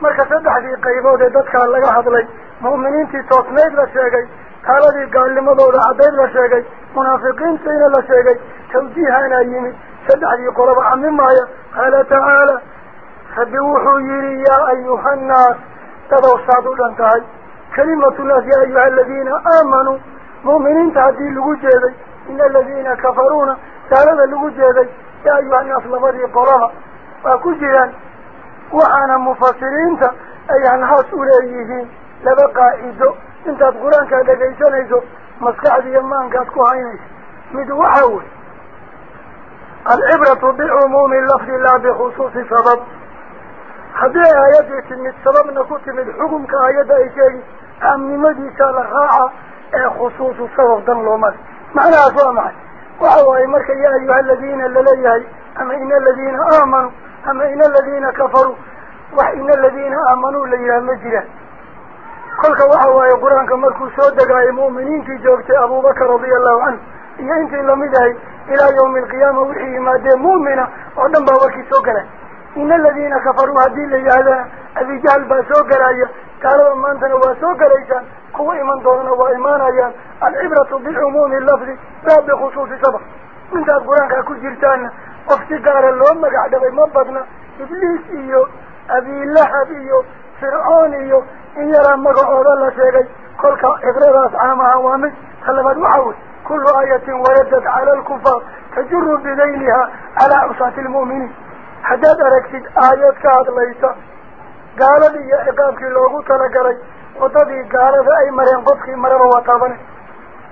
marka saddexdii qaybood ee dadkaa laga hadlay mu'miniintii toosnayd la sheegay gaaladii gaalnimadooda caddayd la sheegay munaafiqiintiina la sheegay tawjiihaanaa yimid saddexdii qoloba camimaaya qaala tacaala rabbi wuxuu yihi yaa ayuha nnaas تدو صادوا لانتهاي كلمة الله يا أيها الذين آمنوا مؤمنين تعدين لغجيذي إن الذين كفرون تعلم لغجيذي يا أيها الناس لبري قرها وكجيرا وعنا مفاصلين أي عن هاسوليهين لبقى إيزو. انت القرآن كان لغيسان إيزو. مسكعد يمان كاتكو هاينيس مدو حول العبرة بعموم اللفظ لا بخصوص سبب. La raaca ee khusuusu sabab dan loomale macnahaas waa maxay waxa waaye marka yaa ayuha aladiina laleeyahay ama ina aladiina aamanuu ama ina aladiina kafaruu wax ina aladiina aamanuu la yidhaha ma jiraan kolka waxa waaye qur-aanka markuu soo degaayay mu'miniintii joogtay abubakar radia allahu canhu iyo intii lamid ahay ilaa yawmi alqiyaama wixii yimaadee mu'mina oo dhan baa warkii soo galay إن الذين كفروا هذين لجهد أبي جهل بسوق رأي قالوا من تنوى سوق رأيسا قوة من دون وإيمان أيان العبرة بالعموم اللفظ لا بخصوص سبق من ذا القرآن كاكو جرتان افتقار اللهم قعد بي مبادنا. إبليس إيو أبي اللحب إيو فرعون إيو. إن يرى مقع أولا شيئي قل كإبرة أسعام عوامج خلفت معاول كل آية وردت على الكفار. تجر بذينها على عصات المؤمنين. حداد أركسد آيات كهد ليسا. قال لي يا إقام في اللوغو تنقري وطبي قال فأي مريم قفكي مرم وطابني.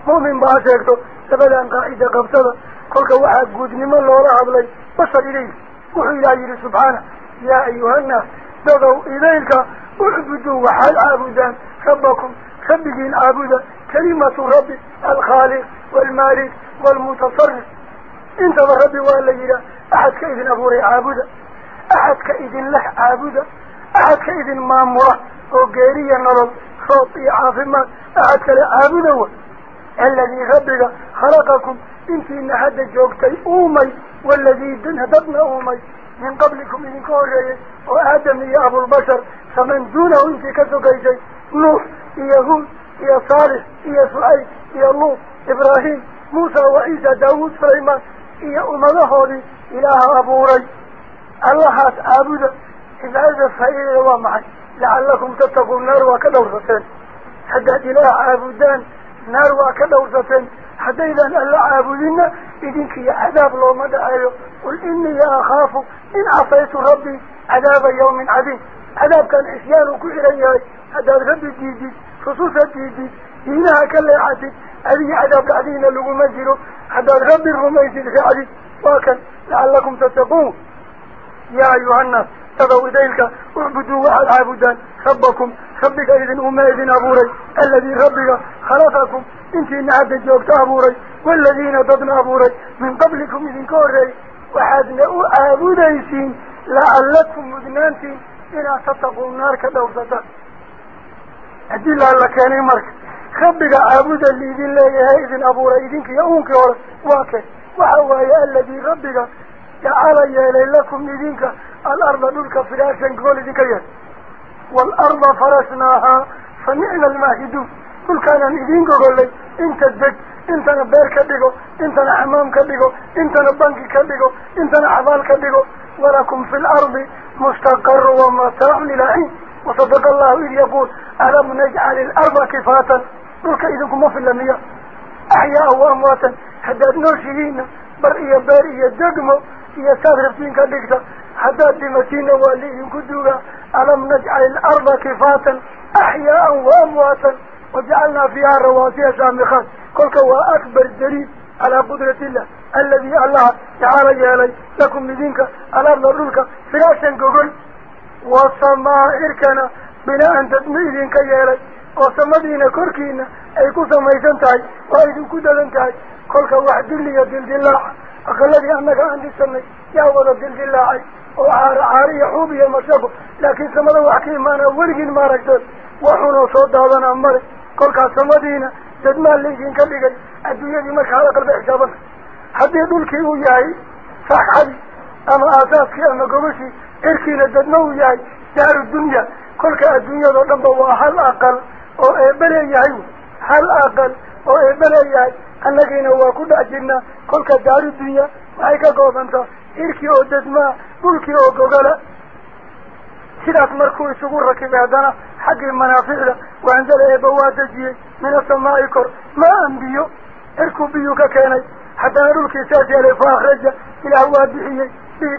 مؤمن باشاكتو سبدا قائدة قبصدا قلت واحد قد نمال الله رحب لي بصر إليه. وحي الله يلي سبحانه. يا أيها الناس دغوا إليك. وعبدوا وحال عابدان ربكم. خبقين عابدا كلمة ربي الخالق والمالك والمتصرف. انت ربي ولا يرى. أحد كيد نبوري عابدة أحد كيد لح عابدة أحد كيد مامورا أو غيري نلو صوتي عافما احد كلي عابدا الذي ربك خلقكم. انت ان حد جوكتي أومي. والذي دنهبنا أومي. من قبلكم من كوري وآدم يا أبو البشر. فمن دونه انت كتوكي شيء نوح يهود يا صالح يا سعيد يا الله إبراهيم موسى وعيسى داود سليمان. إيه أمدهولي إله أبوري الله أعبد أبدا إذا هذا فإن هو معي. لعلكم تتقوا النار وكذا ورثتين حتى إله أبدان نار وكذا ورثتين حتى إذا ألا أبدنا إذنك يا عذاب الله مدى قل إني أخاف إن عصيت ربي عذاب يوم عظيم. عذاب كان إسيانك إليه هذا ربي جيدي خصوصا جيدي إنها كل عادي أبي عذاب قاعدين اللقو مجلو حتى الرب في الخعدي وكان لعلكم تتقون. يا أيها الناس تضوي ذلك اعبدوا على عبدان ربكم ربك إذن أم إذن أبوري الذي ربك خلصكم انتي إن عبد جوكت أبوري والذين ضدنا أبوري من قبلكم إذن كوري. وحادنا أبوديسين لعلكم مذنانتين إلا تتقون النار دوزتان أدي الله لك يعني مركز خبق عبد اللي ذي الله يهي إذن أبو رئيذنك يأونك ورس واكه وحوى يا الذي خبق جعل يا ليلكم لذنك الأرض نلك فراشا قول ذيك يد والأرض فرشناها سمعنا المهدو كل كان إذنك قول لي. إنت الدج. إنت نبير كبقو إنت نحمام كبقو إنت نبنك كبقو إنت نحضال كبقو ولكم في الأرض مستقر ومتاع للعين. وصدق الله إذ يقول ألم نجعل الأرض كفاة؟ ملك إذنكم ما في اللمية. أحياء وأمواتا حداد نرشهين برئي باري الدقم هي سافرتين كالكتا حداد دمتين والين كدوغا ألم نجعل الأرض كفاة؟ أحياء وأمواتا. وجعلنا فيها رواسية سامخات هو أكبر الدليل على قدرة الله الذي الله تعالى جعله لكم بذنك على أرض فلاشا قول dadma idinka yeelay oo samadiina korkiina ay ku samaysan tahay waa idinku dadan tahay kolka wax diliya dildilaaca aqaladii annaga aan dhisanay yaa wada dildilaacay oo caaro caaro iyo xuub iyo mashaqo laakiin samada wax ka imaana weligiin maaragteen waxunoo soo daadanaa male kolkaas samadiina dadmaa laydinka dhigay adduunyadii marka hada qalba xisaabanta haddii dhulkii uu yahay saxxadii yahay daaru dunya kolka adduunyadao dhanba waa hal aqal oo eebe leeyahay hal aqal oo eebe leeyahay annagiina waa ku dhex jirnaa kolka daaru dunya waxay ka koobantaa cirkii oo dadmaa dhulkii oo gogola sidaas markuu isugu rakibay haddana xaggii manaaficda waanzala eeba waa dejiyey min asamaa'i kor maa an biyo cirkuu biyuu ka keenay haddana dhulkii saas yeelay fa akhraja ilaah waa bixiyey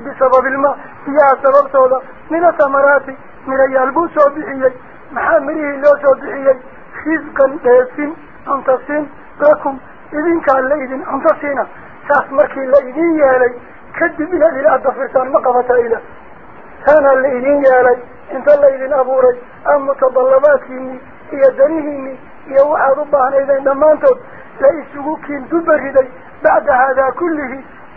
bisababilmaa biyaha sababtooda min asamaraati mirayaal buu soo bixiyey maxaa mirihii loo soo bixiyey risqan dheefin cunto siin lakum idinkaa la idin cunto siina saas markii la idin yeelay kadib inaad ilaah dafirtaan ma qabata ilah taana la idin yeelay inta la idin abuuray ama mutadallabaadkiinii iyo danihiinii iyo waxaad u baahnaydeen dhammaantood la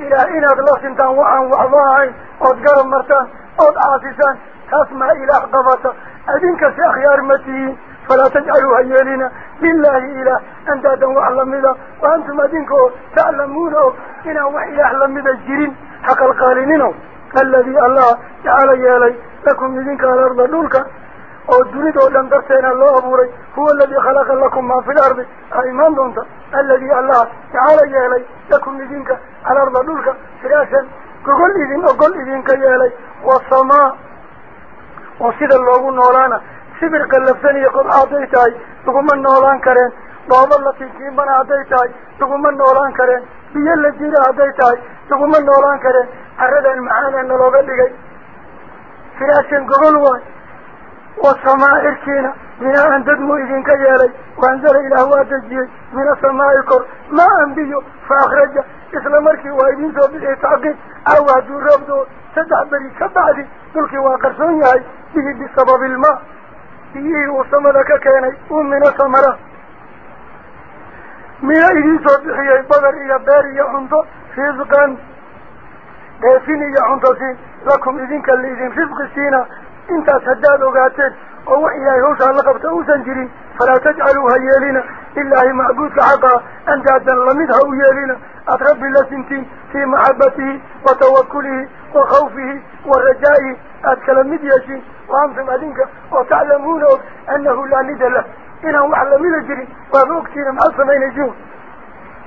إلى إن أغلق تنوعا وعضاعي أتقر مرتان أتعاسسان تسمع إلى أقضبته أدنك سأخي أرمتيين فلا تجعلوا هيالنا لله إلى أن تنوع لمذا وأنتم أدنكوا تعلمونه إن وحي أحلمذا الجرين حق القالنينه الذي الله تعالى يالي لكم يدنك على أرض نولك darteena loo abuuray huwa aladii khalaqa lakum maa fi lardi aa imaan doonta alladii allah jacala yeelay lakum idinka alarda dhulka firaashan gogol idin ogol idinka yeelay wasamaa oo sida loogu noolaana sibir qallafsan iyo qod hadday tahay laguma noolaan kareen dhoobo la tinkiimana hadday tahay laguma noolaan kareen biyo la jira hadday tahay laguma noolaan kareen carradan macaanana looga dhigay firaashan gogol waay والسماء إركينا. من أن تدمو إذن كجالي وأنزل إلى هوا تجيه من السماء الكر ما أنبيه فأخرج إسلام أركي وإذن سوى بالإتعقيد. أواد الربدو تدعبري كبعدي. تلك واقرسوني هاي به بسبب الماء. إيه وسمى لك كياني ومن السماء من إذن سوى بحيه بغر إلى باري يحنطو فيزقان. دافيني يحنطو سين لكم إذن كالإذن. فيزق سينا lilaahi macbuudka xaqaa andaadan lamid ha u yeelina aad rabbi la sintiin fii maxabatihi wa tawakulihi wa khawfihi wa rajaa'ihi aad kala mid yeeshiin wa antum adinka oo taclamuuna og annahu laa nida lah inaan wax lamida jirin waaba ogtiina maxaad samaynaysiin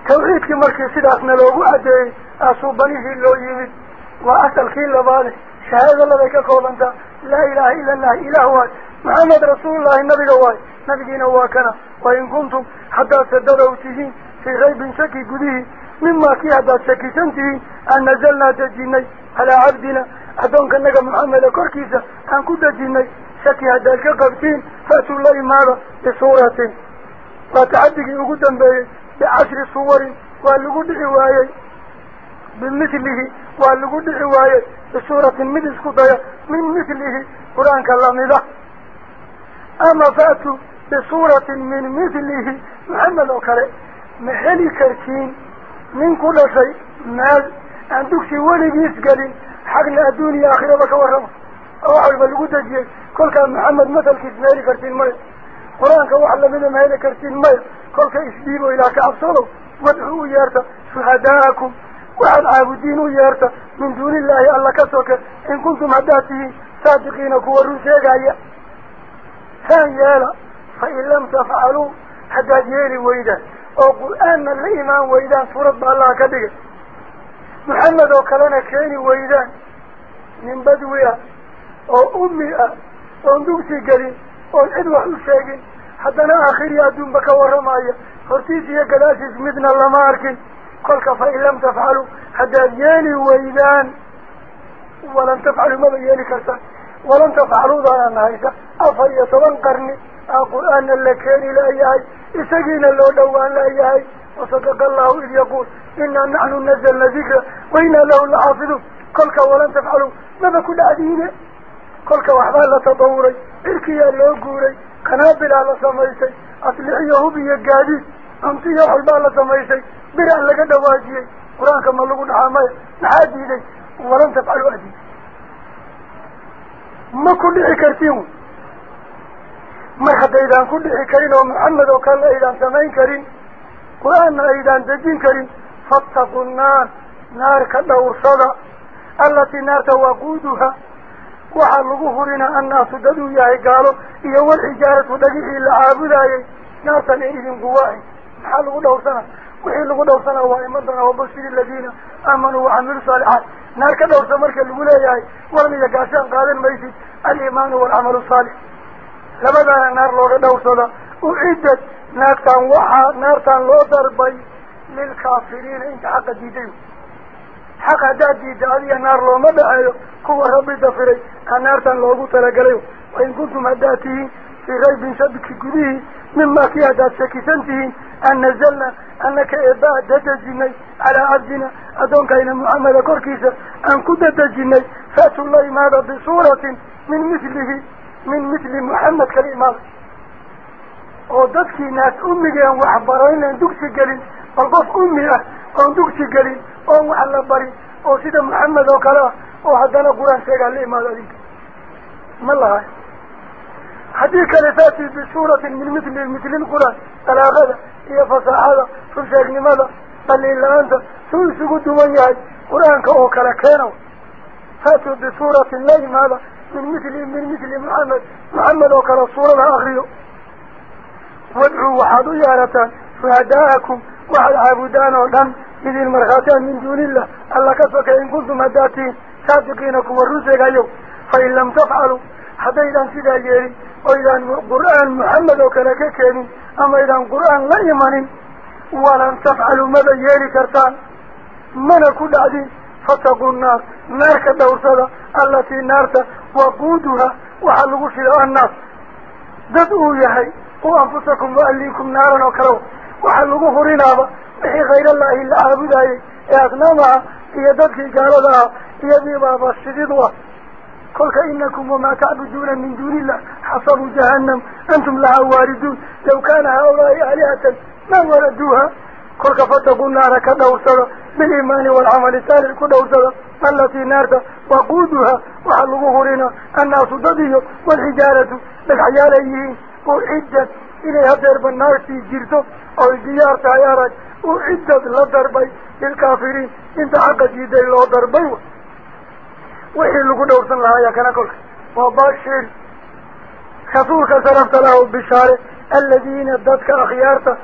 tawxiidkii markii sidaasna loogu caddeeyey asuubanihii loo yimid waa asalkii labaade شهادة لديك قولاً لا إله إلا الله إله واي محمد رسول الله النبي واي نبينا واكنا. وإن كنتم حتى تدلوتهين في غيب شكي قديه. مما كي حتى تكيسنتهين أن نزلنا تجيني على عبدنا. أدونك أنك محمد كركيزة أن كنت تجيني. شكي هذا تكيسنتهين فأتوا الله مارا بصورة. وتعدك يقدم بي بعشر صور وقال لقد حوايي بالمثله وقال لقد حوايي waayey bimithlihi waa lagu dhici waayey bisuuratin mid isku daya min mithlihi qur-aanka lamida ama fa'tuu bisuuratin min mithlihi maxamed oo kale ma heli kartiin nin ku dhashay meel aan dugsi weligiis gelin xagna adduuniya aakhiraba ka warrama oo wax walba lagu dejiyey kolkaa maxamed masalkiis ma heli kartiin maya qur-aanka wax وحد عابدين ويهرت من دون الله الله كسوك. إن كنتم هداته صادقين كورون شيقايا ثانيا لا فإن لم تفعلوا حتى جيري ويدا. وقرآن الإيمان ويدا سورة الله كبير محمد وكلنا كيري ويدا. من بدوية وأمي وندوسي قريب وعدوا حسين حتى أنا آخر يا دون بك ورمايا فرتيزي يا قلاشي سمدنا الله ماركي. قلك فإن لم تفعلوا حتى يالي ويدان ولن تفعلوا ماذا يالي كرسان ولن تفعلوا ذا نهايسا أفر يتبنقرني أقرآن اللي كان إلى أيهاي إسجين اللي دوان لأيهاي وصدق الله إذ يقول إنا نحن نزلنا ذكرا وإنا له العافظ قلك ولن تفعلوا ماذا كد عدينا قلك لا تطوري إركيا اللي قوري قنابل على سميسي أطلعيه بي الجاديس laga dhawaajiyey qur-aanka ma lagu dhaxaa maya maxaa diiday walan tafcalu adiid ma ku dhici kartiin mar haddaydaan ku dhici karin oo maxamed oo kale aydaan samayn karin qur-aanna aydaan dejin karin fattaqu nnaar naar ka dhowrsada allatii naarta waquuduha waxaa lagu hurina annaasu dad uu yahay gaalo iyo walxijaaratu dhagixii la caabudaayey naartan ee idinku waaci dhowrsana wixii lagu dhowrsana waa iman doona wabashiri aladiina aamanuu wacamilu saalixaat naar ka dhowrsa marka lagu leeyahay waran iyo gaashaan qaadan maysid aliimaanu waalcamalu saalix labadaana naar looga dhowrsada ucidad naagtaan waxaa naartaan loo darbay lilkaafiriina inta xaqa diiday xaq haddaad diidda adiga naar looma dhaceeyo kuwa rabbi dafiray aa naartan loogu talagalay wain kuntum haddaad tihiin fii raybin shadki gudihii nazalna annaka eebaa dadejinay calaa cabdina addoonkayna maxameda korkiisa aan ku dadejinay faatuu la imaada bisuuratin min mithlihi min mithli muxamed kala imaada oo dadkii naas ummigeen waxbaraynan dugsi gelin bal qof ummi ah oon dugsi gelin oon wax la barin oo sida maxamed oo kale ah oo haddana qur-aan sheegaa la imaado adinka ma lahay حديك لفاتي بسورة من مثل المثل القرآن. قال إيه هذا؟ إيه فصاحبه فرشاك لماذا قال لي إلا أنت. سويس قد من يهج قرآنك أوكرا كانوا فاتوا بسورة الليل ماذا؟ من مثل من مثل محمد. محمد أوكرا الصورة الأخرية وادعوا وحدوا يا رتان فهداءكم وحد عبدان ودم إذي المرغاتان من دون الله. ألا كسوك إن كنتم هداتين سادقينكم والرزق أيوه فإن لم تفعلوا حتى إذا سيدا يري وإذا إذا القرآن محمد أو كنك أما إذا القرآن لا يمني ولا تفعلوا ماذا يري كرتان. من كل عدي؟ فتقو النار نار كدور صدا التي نارت وقودها وحلقوا في الناس. ددعوا يحي أنفسكم وأليكم نارا وكروا وحلقوا هرين هذا بحي غير الله إلا عبده يا أغنامها يا يددك جارة لها يا يبيبها الشديد الله قل كإنكم وما تعبدون من دون الله. حصبوا جهنم. أنتم لها واردون. لو كان هؤلاء آلهة ما وردوها قل كفتقوا النار كدور سرى بالإيمان والعمل السارع كدور سرى التي نارت؟ وقودها. وحلقوه لنا الناس ضديه والحجارة بالحياليه وعدة إليها درب النار في جرده أو الديار تعيارك وعدة لضربي للكافرين. انت عقد يدي الله ضربيه وحي لقو دورسن لها يكنا كلك وباشر خصوصا صرفت له البشارة الذين ادتك أخيارت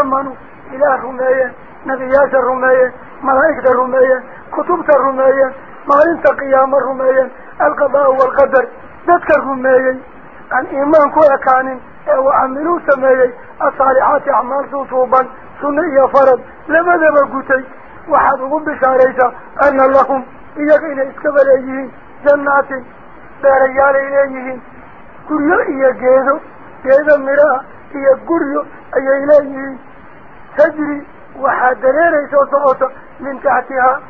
آمنوا. إله رمية نبياش الرمية ملائكة الرمية كتب الرمية مالين تقيام الرمية القضاء والقدر. ذاتك الرمية عن إيمان كو أكان وعملوا سمية. الصالحات أعمال صوبا سنية فرد لماذا بقوتي وحضروا بشاريسة أن لكم يقين إسكبال أيهن جنات باريال إليه. كل إيا جيدو؟ جيدا مراء إيه هي قريو؟ أي إليه. تجري وحاد ليريس إيه وصوت من تحتها.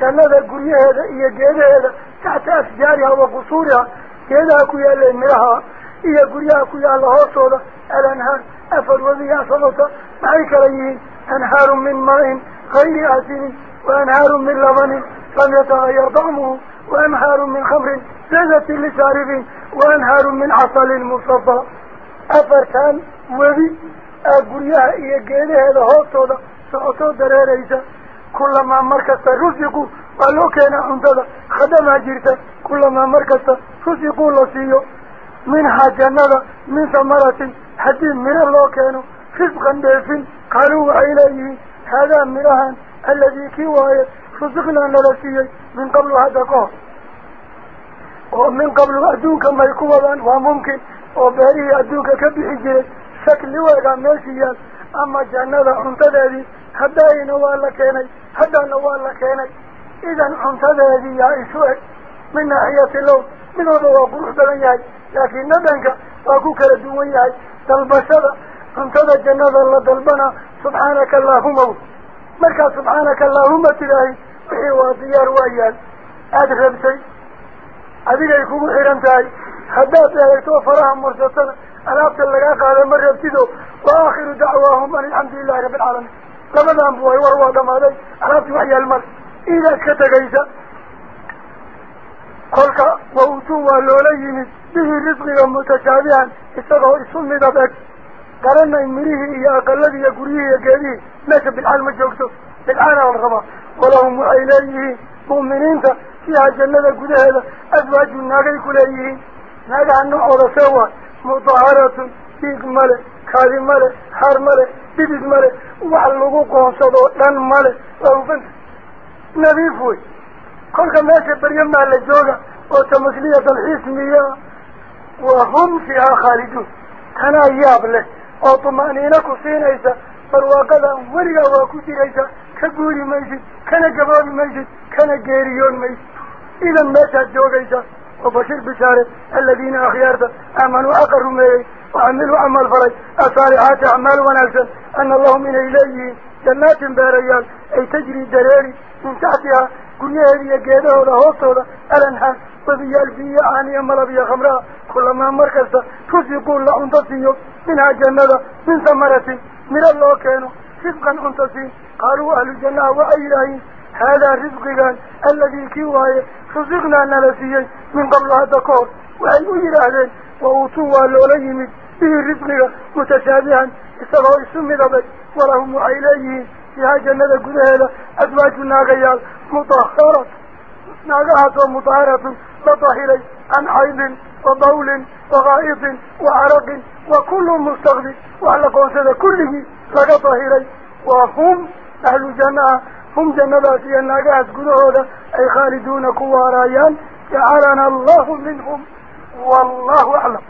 جنة قرية هذا إيا جيدا هذا. تحت أسجارها وقصورها. جيدا كويا ألي مراء إيا قرية كي ألها صوت الأنهار أفر وذيها صوت معيك ليهن أنهار من ماء غير عزيني وأنهار من لبن لم يتغير طعمه وأنهار من خمر لذة لشارب وأنهار من عسل مصفى أفر كان وبي أقريها إيه قيلها لهوتو سأطو درير إيسا. كلما مركزت رزقه ولو كان عندها خدم جيرتا كلما مركزت رزقه لسيو. منها جنة من ثمرة حديث من الله كانوا. فزقا بيفين قالوا إليه هذا مراهن الذي كواه رزقنا نرسيه من قبل هذا قهر ومن قبل أدوك ما يكون وممكن وبهي أدوك كبير شكل وعلى ميسيان أما جاندا عن تذي حدا ينوال لك حدا نوال لكيني إذا عن تذي يا إسوي من ناحية اللون من هو بروح دنياي لكن ندنك أقولك دنياي دلبشرة عن تذي جاندا الله دلبنا سبحانك اللهم. وبحمدك مركا سبحانك اللهم تلاهي. ديار وضيار وايان ادخل شيء. اذيك يكون حرم تاي. حدات لها يتوفرها مرشتنا الابت اللقاء قال مرهب تدو وآخر دعواهم من الحمد لله رب العالمين. لما دام بوهي علي. أنا الابت وحي المر إلى كتغيسة قلت موتوا اللولي به رزقهم متشابها استغوا اسم بك. Geedihii meesha bilcaal ma joogto bilcaana la rabaa walahum waxay leeyihiin mu'miniinta fiiha jannada gudaheeda aswaaju naagay ku leeyihiin naagaha noocooda see waa mudaharatun dhiig male kaadi male haar male dhidid male wax lagu qoonsadoo dhan male waa hufanta nadiif wey kolka meesha beryo maa la jooga oo tamasliya dalxiis miya wa hum fiihaa khaaliduun tanaa yaab leh أو طمأنينك سين إيسا فالواقضة ورقة واكوتي إيسا كبوري ميجد كان جبابي ميجد كان جيريون ميجد إذا ما جوغ إيسا وبشر بشارة الذين أخيارت آمنوا أقروا ميجد وعملوا عمل فرج أصالحات أعمال ونفسا أن الله من إليه جنات باريال أي تجري دراري من تحتها كل يهدي قيده ولا هوته صورة نحن وفي ألبية عانية ملابية خمراء كلما مركزت تسيقوا لهم تسيوا منها جنة من ثمرة من الله كانوا رزقا انتسين قالوا أهل الجنة وأي رأيين هذا رزق الذي كيوهي رزقنا أن نسيه من قبل هذا كور وأي أجل أهلين وأوتوا لوليهم به رزقه متشابها استغوا السم ذبك ولهم عيليه فيها جنة قدهلة أزواج ناغيال مطهرة. ناغها سوى مطهرة مطهري عن عيد وبول وغائط وعرق وكل مستغذي وعلى قوسة كله لغا وهم أهل جنة هم جنة في الناغها قدهلة أي خالدون كواريان جعلنا الله منهم. والله أعلم.